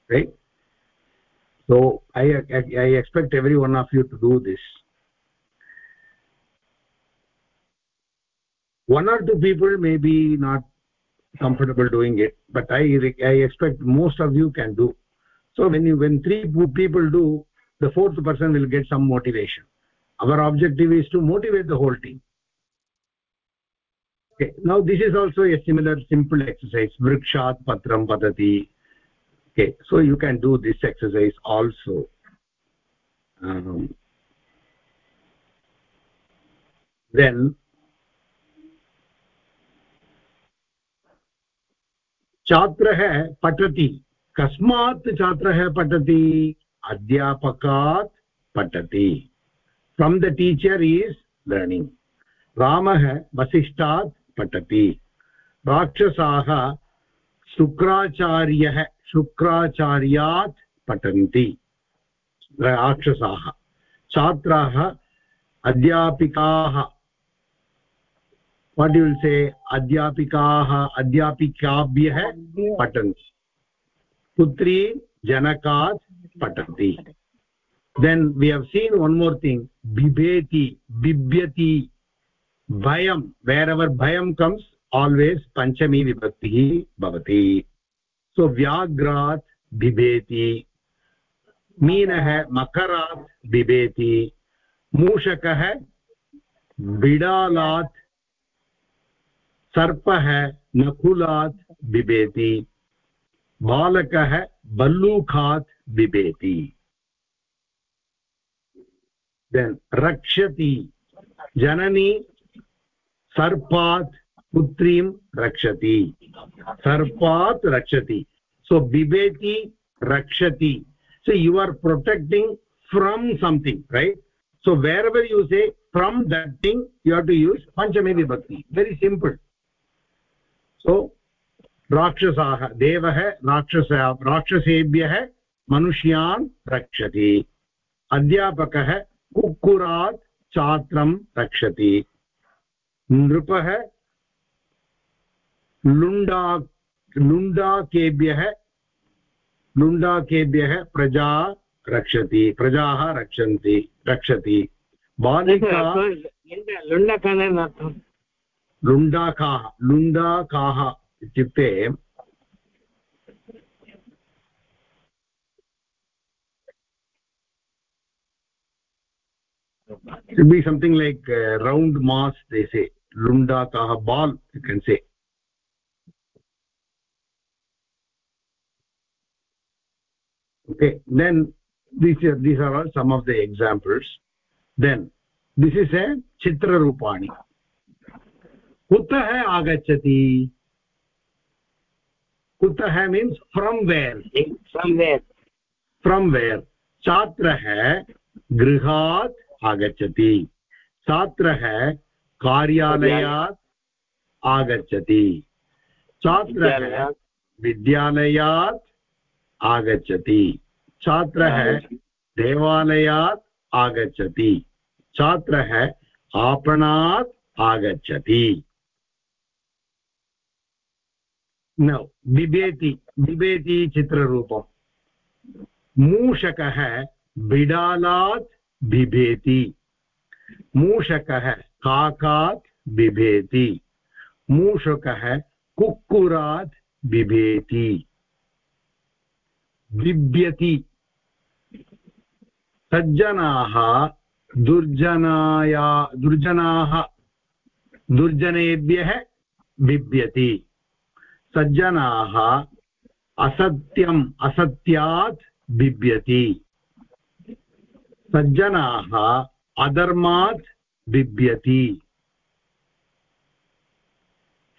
Right? So I, I i expect every one of you to do this. One or two people may be not comfortable doing it but i i expect most of you can do so when you when three people do the fourth person will get some motivation our objective is to motivate the whole team okay now this is also a similar simple exercise vrikshat patram padati okay so you can do this exercise also um, then छात्रः पठति कस्मात् छात्रः पठति। अध्यापकात् पठति। From the teacher is learning रामः वसिष्ठात् पठति। राक्षसाः शुक्राचार्यः, शुक्राचार्यात् पठन्ति। राक्षसाः। छात्राः, अध्यापिकाः। वाट् युल् से अध्यापिकाः, अध्यापिकाभ्यः पठन्ति। पुत्री जनकात् पठन्ति then we have seen one more thing बिभेति बिभ्यति भयं वेर् एवर् भयं कम्स् आल्वेस् पञ्चमी विभक्तिः भवति सो व्याघ्रात् बिभेति मीनः मकरात् बिभेति मूषकः बिडालात् सर्पः नकुलात् बिभेति बालकः बल्लूखात् बिभेति देन् रक्षति, जननी, सर्पात्, पुत्रीं रक्षति। सर्पात् रक्षति। सो बिभेति रक्षति। So you are protecting from something right so wherever you say from that thing you have to use पञ्चमे विभक्ति वेरि सिम्पल् सो राक्षसाः देवः राक्षस राक्षसेभ्यः मनुष्यान् रक्षति। अध्यापकः कुक्कुरात् छात्रं रक्षति। नृपः लुण्डा लुण्डाकेभ्यः लुण्डाकेभ्यः प्रजा रक्षति प्रजाः रक्षन्ति रक्षति। बालिका लुण्डाकाः लुण्डाकाः। इत्युक्ते should be something like uh, round mass they say lundakaha ball you can say okay then these are these are all some of the examples then this is a chitra rupani kutah agachati kutah means from where? From where? From where? छात्रः गृहात् आगच्छति। छात्रः कार्यालयात् आगच्छति। छात्रः विद्यालयात् आगच्छति। छात्रः देवालयात् आगच्छति। छात्रः आपणात् आगच्छति। न, बिभेति बिभेति चित्ररूपम्। मूषकः बिडालात् बिभेति। मूषकः काकात् बिभेति। मूषकः कुक्कुरात् बिभेति। बिभ्यति। सज्जनाः दुर्जनाया, दुर्जनाः, दुर्जनेभ्यः बिभ्यति। सज्जनाः असत्यम् असत्यात् बिभ्यति। सज्जनाः अधर्मात् बिभ्यति।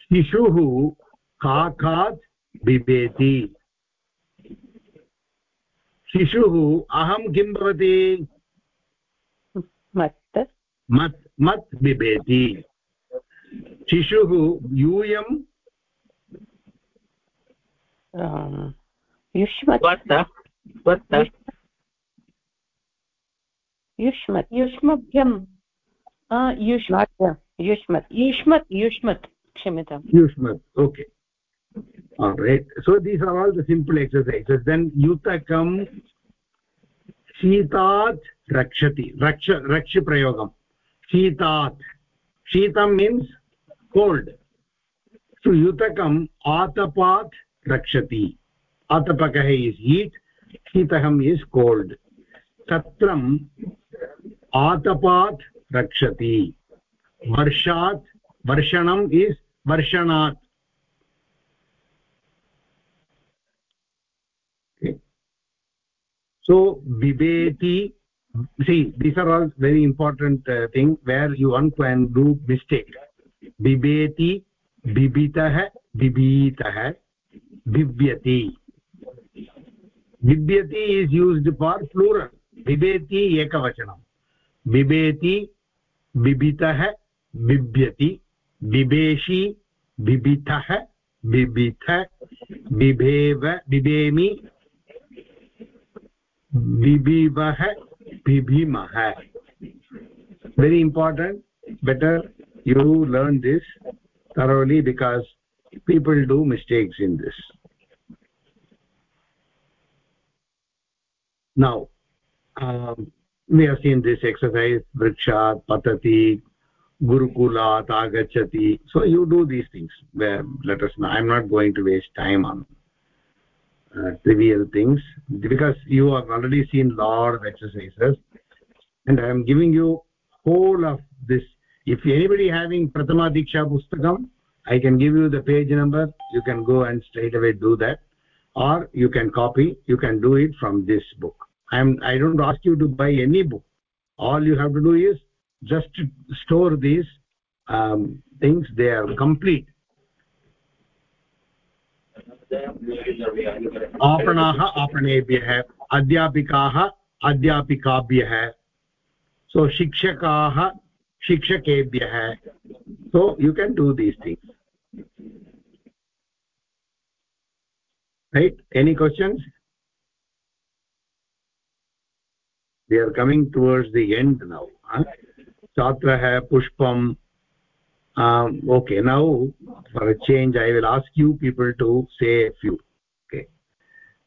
शिशुः काकात् बिभेति। शिशुः अहं किं भवति? मत्। मत् मत् बिभेति। शिशुः यूयं युष्मत् युष्मत् युष्मभ्यं युष्मत् युष्मत् युष्मत् युष्मत् क्षम्यताम् युष्मत् okay all right so these are all the simple exercises then yutakam शीतात् रक्षति रक्ष रक्ष प्रयोगं शीतात् शीतं मीन्स् कोल्ड् सो युतकम् आतपात् रक्षति। अतपकः इस् हीट् शीतकम् इस् कोल्ड्। तत्रम् आतपात् रक्षति। वर्षात्, वर्षणम् इस् वर्षणात्। So बिबेति see these are all very important thing where you one can do mistake बिबेति बिबितः बिबीतः bibyati bibyati is used for plural bibeti ekavachanam bibeti bibitah bibyati बिबेषि बिबितः बिबिथ बिभेव बिभेमि बिबिवः बिभिमः very important better you learn this thoroughly because people do mistakes in this. Now um, we have seen this exercise vrikshat patati gurukulat agachati so you do these things where let us know i'm not going to waste time on uh, trivial things because you have already seen lot of exercises. And i am giving you whole of this. If anybody having prathama diksha pustakam i can give you the page number you can go and straight away do that or you can copy you can do it from this book i am i don't ask you to buy any book all you have to do is just to store these um, things they are complete आपणाः आपणेभ्यः अध्यापिकाः अध्यापिकाभ्यः so शिक्षकाः शिक्षकेभ्यः so you can do these things Right. Any questions? We are coming towards the end now. Chatraha, Pushpam. Um, okay, now for a change, I will ask you people to say a few. Okay.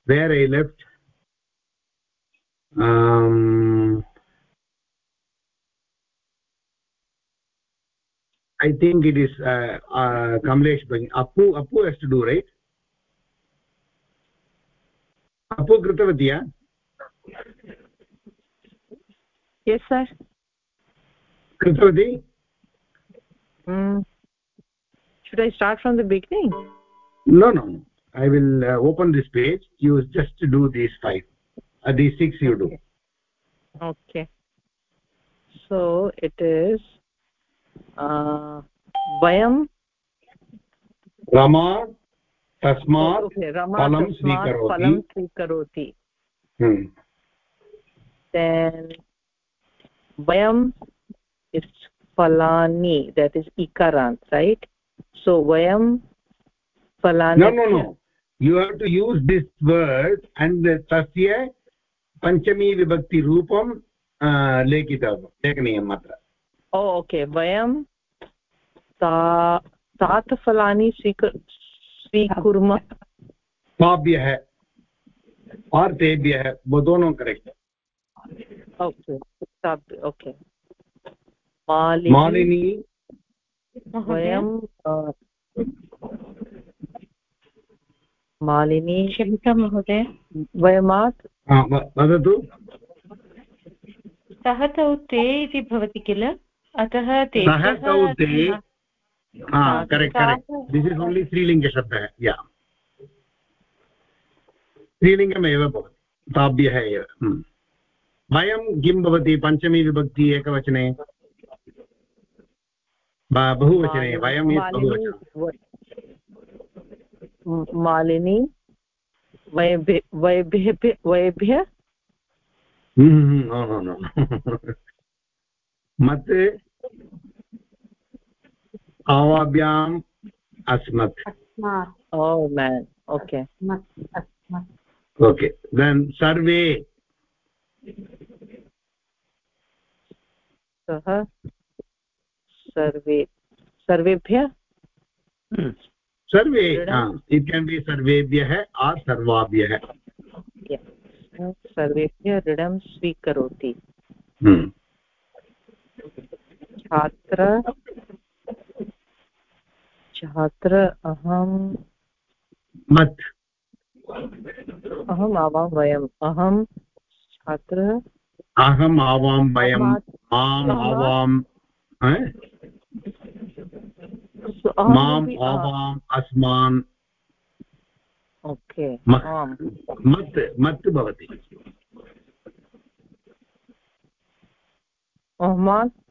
Where I left? Um, i think it is uh, uh kamlesh bagin appu appu has to do right? Appu krutavati yes sir. Krutavati? Mm. should i start from the beginning? No no no. I will uh, open this page. You just do these five. Uh, these six you do. Okay. So it is वयं? रमा तस्मात् फलं स्वीकरोति। वयं it's फलानि that is इकारान्त् right so वयं फलानि you have to use this word and तस्य पञ्चमीविभक्तिरूपं लेखितव्यं लेखनीयम् अत्र oh okay. Vayam ta तात फलानि स्वीक स्वीकुर्मः ताभ्यः और तेभ्यः दोनों करेक्ट ओके ओके मालिनी वयं मालिनी क्षम्यतां महोदय वयमात् वदतु सः तौ ते इति भवति किल अतः सः correct correct this is only स्त्रीलिङ्गशब्दः या स्त्रीलिङ्गमेव भवति ताभ्यः एव वयं किं भवति? पञ्चमी विभक्ति एकवचने। बहुवचने वयम् मालिनी वयभ्य वयभ्य मत् आवाभ्याम् अस्मत्। man. Okay. okay सर्वे। सः सर्वे सर्वेभ्यः? सर्वे इट् केन् बि सर्वेभ्यः आर् सर्वाभ्यः। सर्वेभ्यः ऋणं स्वीकरोति। हम्म। छात्र। छात्र अहं मत्। अहम् आवां वयम्। अहं छात्र। अहम् आवां वयम्। आम् आवां। माम् आवाम् अस्मान्। ओके मत् मत् भवति। माम्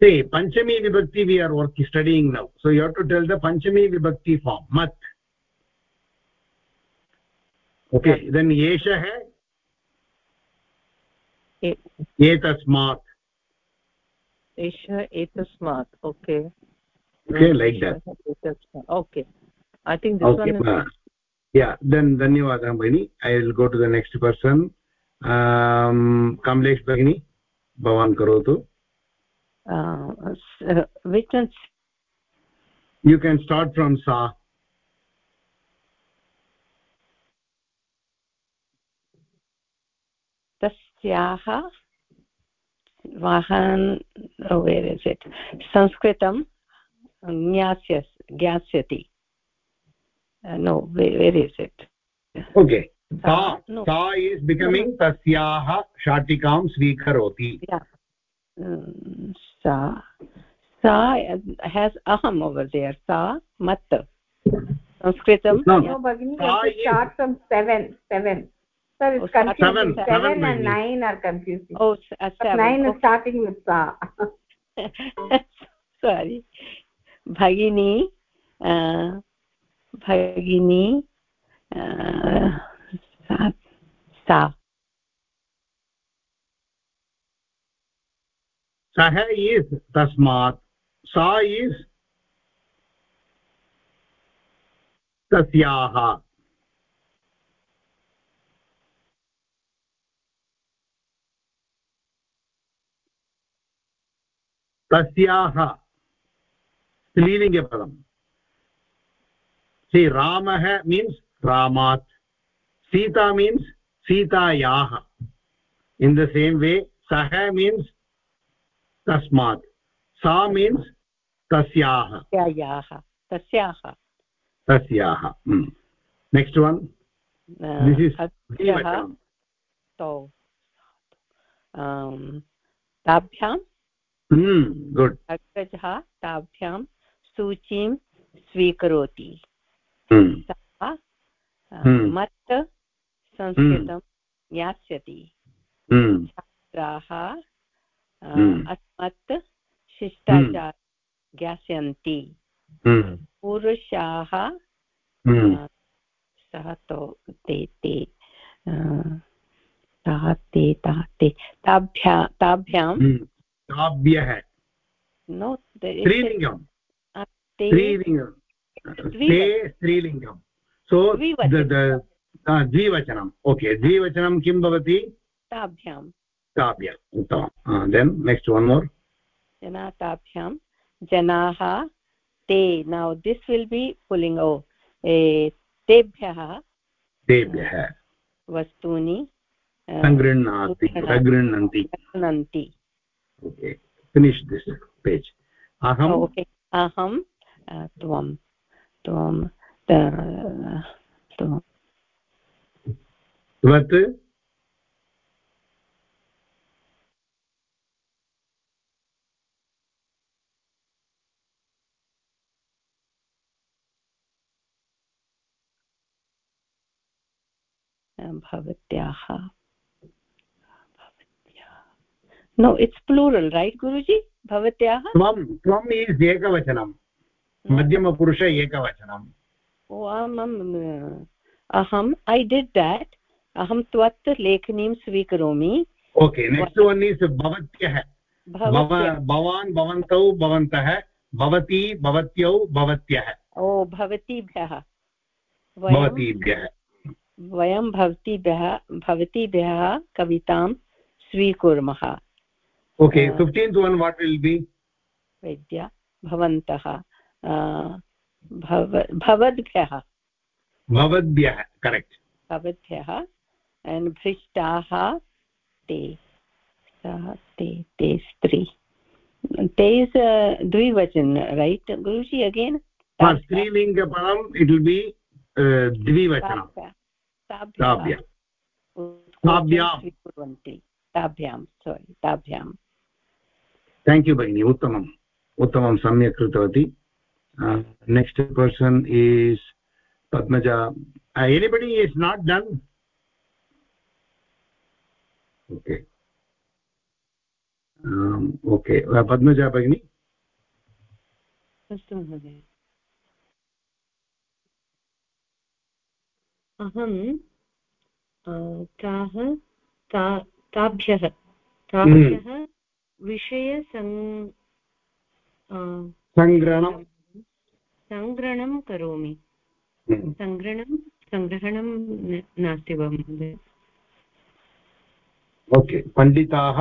See, Panchami Vibhakti we are working, studying now. So you have to tell the Panchami Vibhakti form, Mat. Okay, yeah. then Yesha hai? एतस्मात् एष एतस्मात् okay okay like that okay i think this okay. one is yeah then dhanyawad bhagini i will go to the next person um kamlesh bhagini bhavan karotu uh, which one? You can start from sa. तस्याः वाहन वेर् is it संस्कृतं ज्ञास्य ज्ञास्यति no where is it okay सा is becoming तस्याः शाटिकां स्वीकरोति सा सा हेस् अहम् ओवर् देयर् सा मत् संस्कृतं Sir, it's confusing. Seven, seven, seven and nine are confusing. Oh, uh, seven. Nine is starting with sa. Sorry. Bhagini, uh, Bhagini, uh, sa, sa. सः इस् तस्मात्। सा इस् तस्याः। तस्याः। स्त्रीलिङ्गपदम्। सि रामः मीन्स् रामात्। सीता मीन्स् सीतायाः। इन् द सेम् वे सः मीन्स् तस्मात्। सा मीन्स् तस्याः। तस्याः। तस्याः। तस्याः। नेक्स्ट् वन् ताभ्यां। गुड् अग्रजः ताभ्यां सूचीं स्वीकरोति। सः मत् संस्कृतं ज्ञास्यति छात्राः अस्मत् शिष्टाचार ज्ञास्यन्ति। पुरुषाः सः तो ते ते ताः ते ताः ते ताभ्या ताभ्यां। ताभ्यः। नो स्त्रीलिङ्गं स्त्रीलिङ्गं ते स्त्रीलिङ्गं सो द्विवचनम् ओके द्विवचनं किं भवति? ताभ्यां। ताभ्याम् उत्तमं देन् नेक्स्ट् वन् मोर् जना ताभ्यां जनाः ते नौ दिस् विल् बि पुलिङ्ग् ओ तेभ्यः तेभ्यः वस्तूनि सङ्गृह्णाति this page. Aham. Oh, okay. Aham. Uh, tvam tvam tvam भवत्याः no it's plural right guruji bhavatyah tvam tvam is ekavachanam madhyama purusha ekavachanam oh amam aham i did that aham tvat lekhanim swikaromi okay next one is bhavatyah भवान् भवन्तौ भवन्तः भवती भवत्यौ भवत्यः ओ भवतीभ्यः भवतीभ्यः वयं भवतीभ्यः भवतीभ्यः कवितां स्वीकुर्मः। Uh, 15th one what will be? वैद्या भवन्तः भवद्भ्यः। भवद्भ्यः करेक्ट् भवद्भ्यः and भ्रिष्टाः ते ते ते स्त्री। ते is uh, dvivachan right? guruji again? स्त्रीलिङ्गपदम् इट् विल् बि द्विवचनं ताभ्यां स्वीकुर्वन्ति। ताभ्यां सोरि ताभ्यां। थेङ्क् यू भगिनि उत्तमम्। उत्तमं सम्यक् कृतवती। Next person is Padmaja. Anybody is not done okay okay Padmaja भगिनी अस्तु महोदय। अहं ताः ता ताभ्यः ताभ्यः विषयसङ् सङ्ग्रहणं सङ्ग्रहणं करोमि। सङ्ग्रहणं सङ्ग्रहणं नास्ति वा महोदय? ओके पण्डिताः?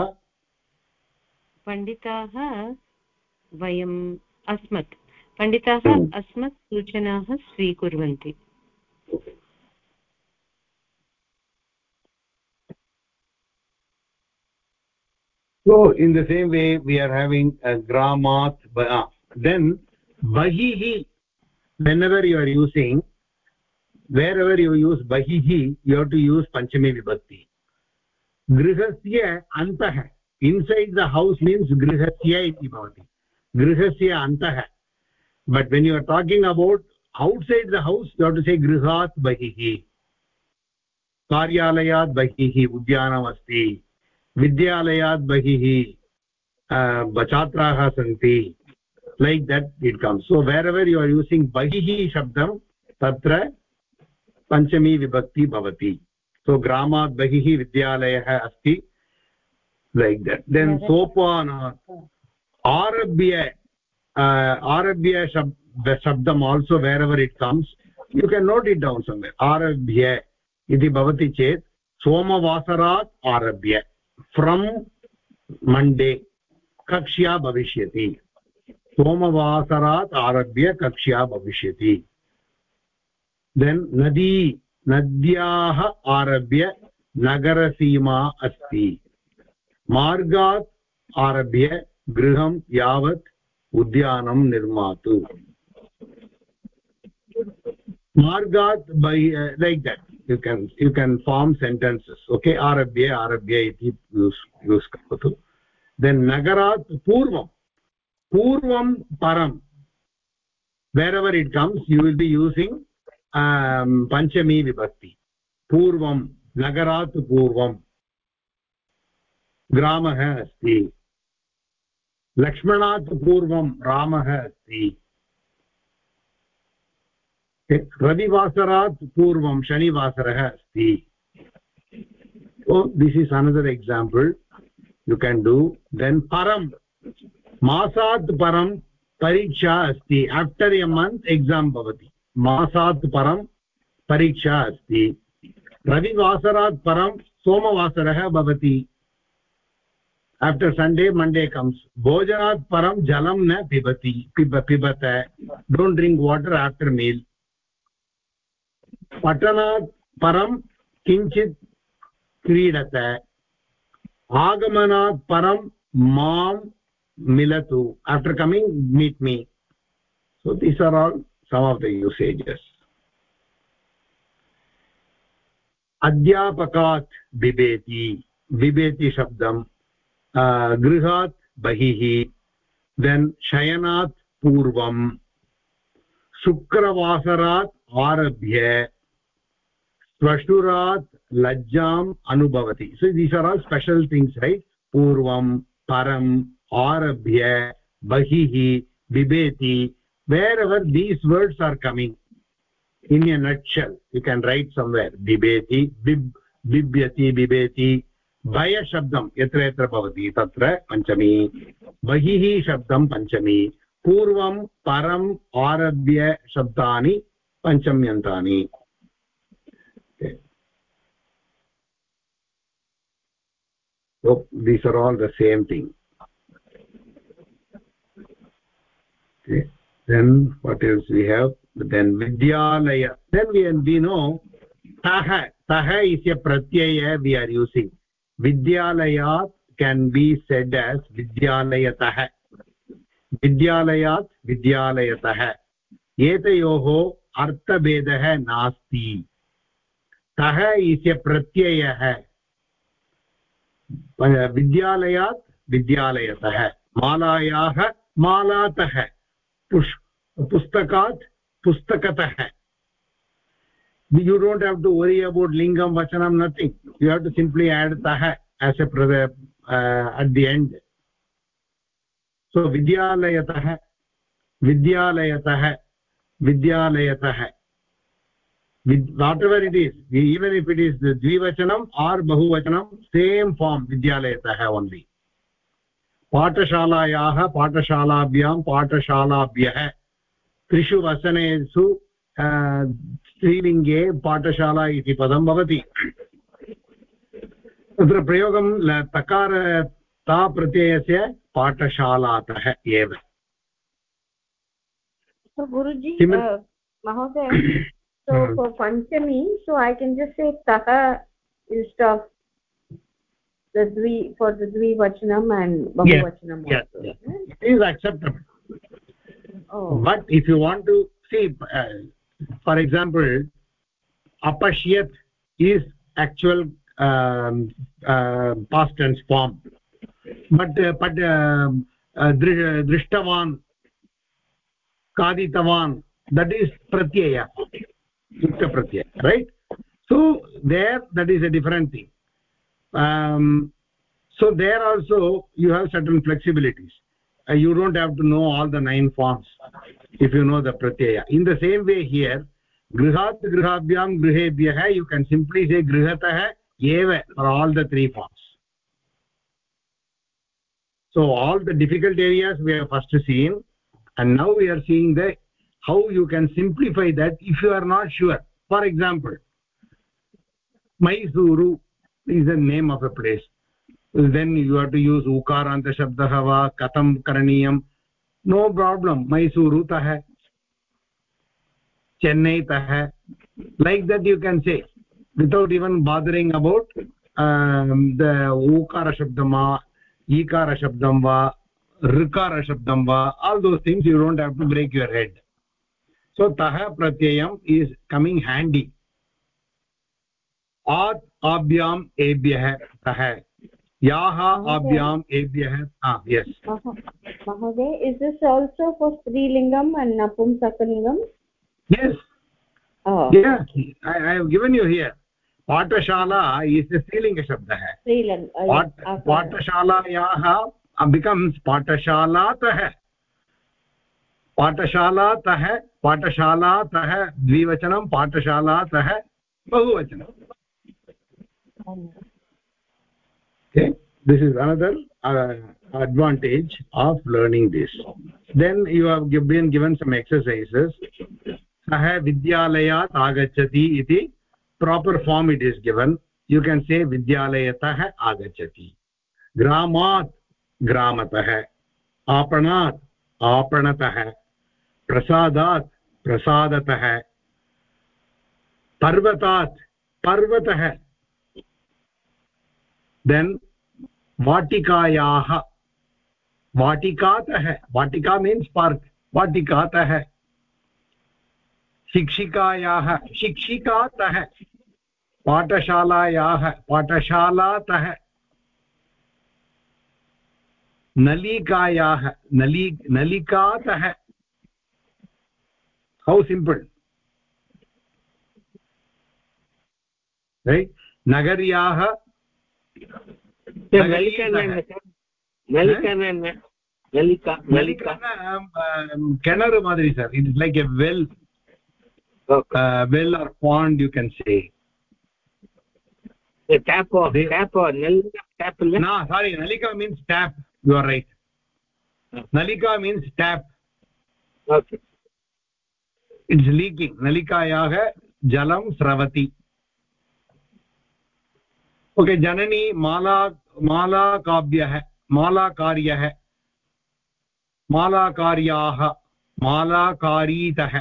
पण्डिताः वयम् अस्मत्। पण्डिताः अस्मत् सूचनाः स्वीकुर्वन्ति। So in the same way we are having a gramat uh, then bahihi whenever you are using wherever you use bahihi you have to use panchami vibhakti grihasya antah inside the house means grihasya iti bhavati grihasya antah but when you are talking about outside the house you have to say grihat bahihi कार्यालयात् बहिः उद्यानम् अस्ति विद्यालयात् बहिः छात्राः सन्ति like that it comes so wherever you are using बहिः शब्दं तत्र पञ्चमी विभक्ति भवति. सो ग्रामात् बहिः विद्यालयः अस्ति लैक् दट् देन् सोपान आरभ्य आरभ्य शब्दम् also wherever it comes you can note it down somewhere आरभ्य इति भवति चेत् सोमवासरात् आरभ्य. फ्रम् मण्डे कक्ष्या भविष्यति सोमवासरात् आरभ्य कक्ष्या भविष्यति देन् नदी नद्याः आरभ्य नगरसीमा अस्ति मार्गात् आरभ्य गृहं यावत् उद्यानं निर्मातु by uh, like that. Can you can form sentences okay arabhya arabhya iti use use karatu then nagarat purvam purvam param wherever it comes you will be using um, panchami vibhakti purvam nagarat purvam ग्रामः अस्ति लक्ष्मणात् पूर्वं रामः अस्ति रविवासरात् पूर्वं शनिवासरः अस्ति। So, this is another example you can then param मासात् परं परीक्षा अस्ति आफ्टर् ए मन्त् एक्साम् भवति मासात् परं परीक्षा अस्ति रविवासरात् परं सोमवासरः भवति आफ्टर् सण्डे मण्डे कम्स् भोजनात् परं जलं न पिबति पिब पिबत don't drink water after meal पठनात् परं किञ्चित् क्रीडत। आगमनात् परं माँ मिलतु। After coming meet me so, these are all some of the usages. अध्यापकात् बिबेति बिबेति शब्दं गृहात् बहिः देन् शयनात् पूर्वं शुक्रवासरात् आरभ्य। श्वशुरात् लज्जाम् अनुभवति so these are all special things right पूर्वं परम् आरभ्य बहिः बिबेति wherever these words are coming, in a nutshell, you can write somewhere bibeti bib bibyati bibeti भय शब्दं यत्र यत्र भवति तत्र पञ्चमी बहिः शब्दं पञ्चमी पूर्वं परम् आरभ्य शब्दानि पञ्चम्यन्तानि so these are all the same thing okay then what else we have then vidyalaya then we, and we know tah tah is a pratyaya we are using vidyalayat can be said as vidyalayatah vidyalayat vidyalayatah एतयोः अर्थभेदः नास्ति सः is प्रत्ययः विद्यालया विद्यालय मलाया पुस्तका पुष्, पुस्तकात् पुस्तकतः। You don't have to worry about लिङ्गं वचनं nothing you have to simply add तः ए प्रद अट् दि एंड सो विद्यालय विद्यालय विद्यालयतः whatever it is even if it is द्विवचनम् or बहुवचनं सेम् फार्म् विद्यालयतः ओन्लि पाठशालायाः पाठशालाभ्यां पाठशालाभ्यः त्रिषु वचनेषु स्त्रीलिङ्गे पाठशाला इति पदं भवति तत्र प्रयोगं तकार ताप्रत्ययस्य पाठशालातः एव so hmm. for panchami so i can just say taha instead of the dvi for the dvi vachanam and bahuvachanam yes, also yes, yes. it is acceptable oh. but if you want to see uh, for example apashyat is actual um, uh, past tense form but uh, but uh, uh, drishtavan kaditavan that is pratyaya yukta pratyaya right? So there that is a different thing. Um, so there also you have certain flexibilities. Uh, you don't have to know all the nine forms if you know the pratyaya. In the same way here grihat grihabhyam grihebhyah you can simply say grihatah eva for all the three forms. So all the difficult areas we have first seen and now we are seeing the how you can simplify that if you are not sure for example mysuru is the name of a place then you have to use ukaranta shabdah va katam karaniyam no problem mysuru tah chennai tah like that you can say without even bothering about um, the ukara shabdam va ikara shabdam va rikara shabdam va all those things you don't have to break your head सो तः प्रत्ययम् is coming हेण्डि आत् आभ्याम् एभ्यः तः याः आभ्याम् एभ्यः given you here पाठशाला is स्त्रीलिङ्गशब्दः पाठशालायाः बिकम्स् पाठशालातः। पाठशालातः पाठशालातः द्विवचनं पाठशालातः बहुवचनं। This is another advantage of learning this then you have given given some exercises सः विद्यालयात् आगच्छति इति proper form it is given you can say विद्यालयतः आगच्छति। ग्रामात् ग्रामतः। आपणात् आपणतः। प्रसादात् प्रसादतः। पर्वतात् पर्वतः। देन् वाटिकायाः। वाटिकातः। वाटिका मीन्स् पार्क् वाटिकातः। शिक्षिकायाः। शिक्षिकातः। पाठशालायाः। पाठशालातः। नलिकायाः। नली नलिकातः। how simple? Right? Nagaryah um, um, kenaru madri sir. It is like a well uh, well or pond you can say. Tap or tap or tap le? no sorry nalika means tap. You are right. Nalika means tap. It's leaking नलिकायाः जलं स्रवति okay जननी माला मालाकाव्यः मालाकार्यः मालाकार्याः मालाकारीतः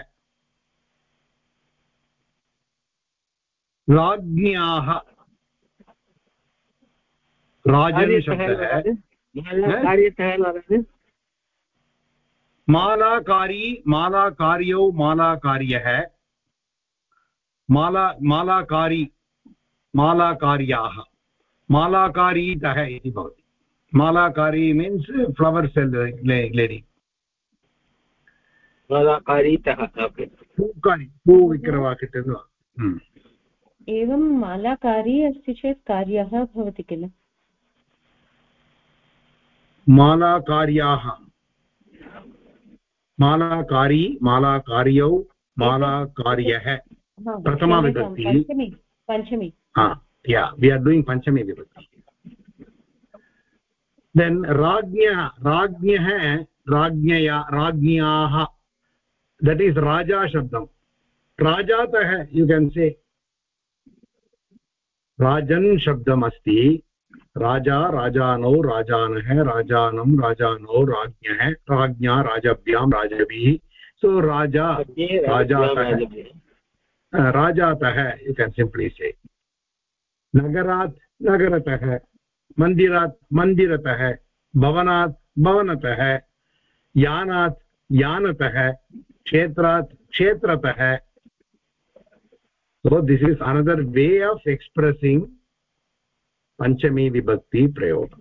राज्ञ्याः राजनशब्दः मालाकारी मालाकार्यौ मालाकार्यः। माला मालाकारी मालाकार्याः। मालाकारीतः इति भवति। मालाकारी means flower sell lady मालाकारीतः पूकारि पूविक्रवाकितः एवं मालाकारी अस्ति चेत् कार्यः भवति किल? मालाकार्याः। मालाकारी मालाकार्यौ मालाकार्यः। प्रथमा विभक्ति। वि आर् डूङ्ग् पञ्चमी विभक्ति। देन् राज्ञः राज्ञः राज्ञया राज्ञ्याः। दट् इस् राजा शब्दं राजातः यु केन् से राजन् शब्दमस्ति। राजा राजानौ राजानः राजानं राजानौ राज्ञः राज्ञा राजभ्यां राजभिः। सो राजा राजातः राजातः यु केन् सिम्प्लि से नगरात् नगरतः मन्दिरात् मन्दिरतः भवनात् भवनतः यानात् यानतः क्षेत्रात् क्षेत्रतः so this is another way of expressing panchami vibhakti prayoga.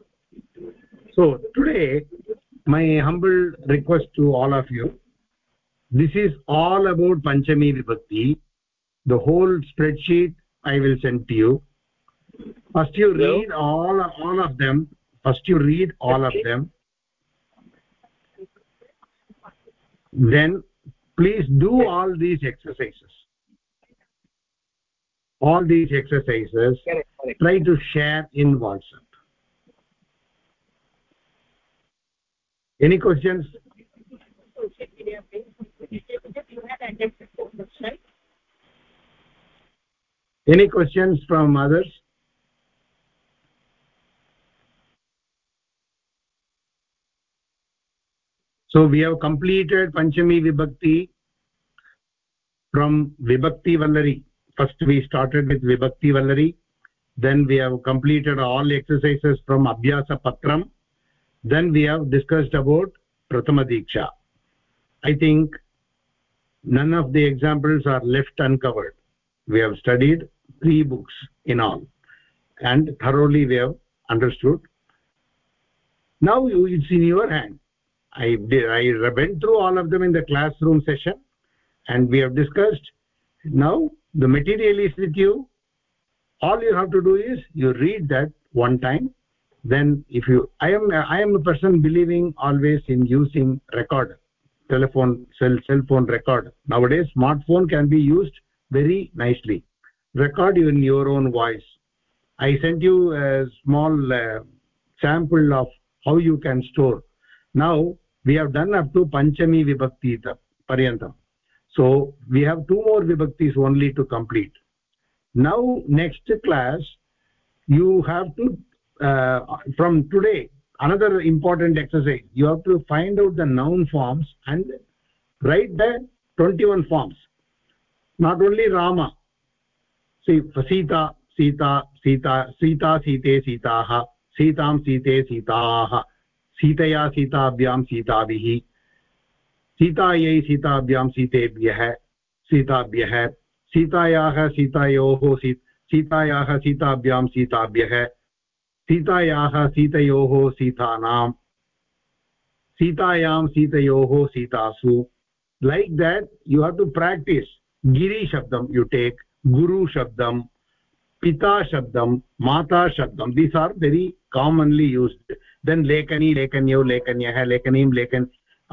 So today my humble request to all of you this is all about panchami vibhakti. The whole spreadsheet i will send to you. First you read all all of them. First you read all of them. Then please do all these exercises all these exercises correct, correct. try to share in whatsapp. Any questions? Any questions from others? So we have completed panchami vibhakti from vibhakti vallari first we started with vibhakti vallari. Then we have completed all exercises from abhyasa patram. Then we have discussed about prathama diksha. I think none of the examples are left uncovered. We have studied three books in all and thoroughly we have understood. Now it's in your hand. I i went through all of them in the classroom session and we have discussed. Now the material is with you. All you have to do is you read that one time. Then if you i am i am a person believing always in using record telephone cell cell phone record. Nowadays smartphone can be used very nicely. Record in your own voice. I sent you a small uh, sample of how you can store. Now we have done up to panchami vibhakti paryantam so we have two more vibhaktis only to complete. Now next class you have to uh, from today another important exercise. You have to find out the noun forms and write the 21 forms. Not only rama. See sita sita sita sita sita sitaah sitam Sita, sitaah sitaya sitabhyam Sita, सीतायै सीताभ्यां सीतेभ्यः, सीताभ्यः, सीतायाः सीतायोः, सी, सीतायाः सीताभ्यां सीताभ्यः, सीतायाः सीतयोः सीतानां, सीतायां सीतयोः सीतासु। Like that you have to practice गिरिशब्दं you take गुरुशब्दं पिताशब्दं माताशब्दं these are very commonly used then लेखनी, लेखन्यौ, लेखन्यः, लेखनीं, लेखन्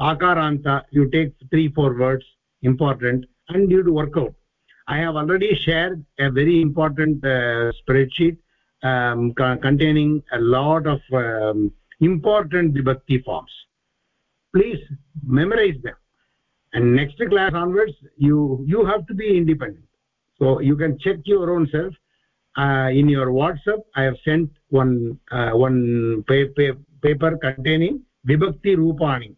akaranta you take three four words important and you work out i have already shared a very important uh, spreadsheet um, containing a lot of um, important vibhakti forms. Please memorize them. And next class onwards you you have to be independent. So you can check your own self. Uh, in your whatsapp i have sent one uh, one pa pa paper containing vibhakti rupani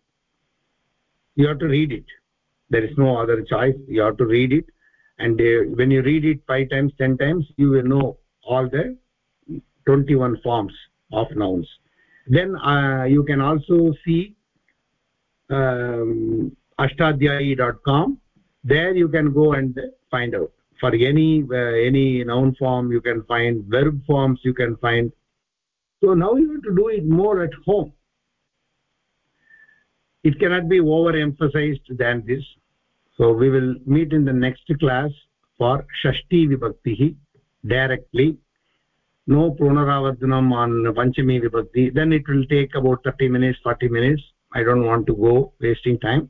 you have to read it. There is no other choice. You have to read it. And uh, when you read it five times ten times you will know all the 21 forms of nouns. Then uh, you can also see um, ashtadhyayi.com there you can go and find out. For any uh, any noun form you can find verb forms you can find. So now you have to do it more at home it cannot be overemphasized than this so we will meet in the next class for shashti vibhakti directly no punaravardhanam on panchami vibhakti then it will take about 30 minutes 40 minutes i don't want to go wasting time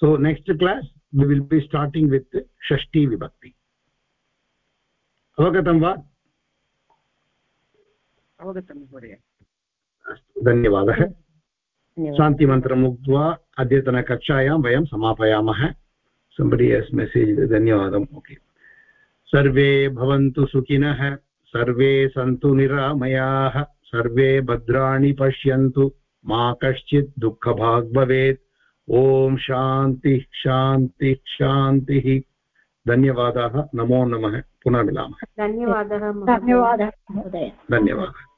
so next class we will be starting with shashti vibhakti अवगतं वा अवगतं महोदय अस्तु धन्यवादः शान्तिमन्त्रम् उक्त्वा अद्यतनकक्षायां वयं समापयामः। Somebody has messaged धन्यवादम् ओके सर्वे भवन्तु सुखिनः सर्वे सन्तु निरामयाः सर्वे भद्राणि पश्यन्तु मा कश्चित् दुःखभाग् भवेत्। ॐ शान्तिः शान्तिः शान्तिः। धन्यवादाः नमो नमः पुनः मिलामः धन्यवादः धन्यवादः धन्यवादः।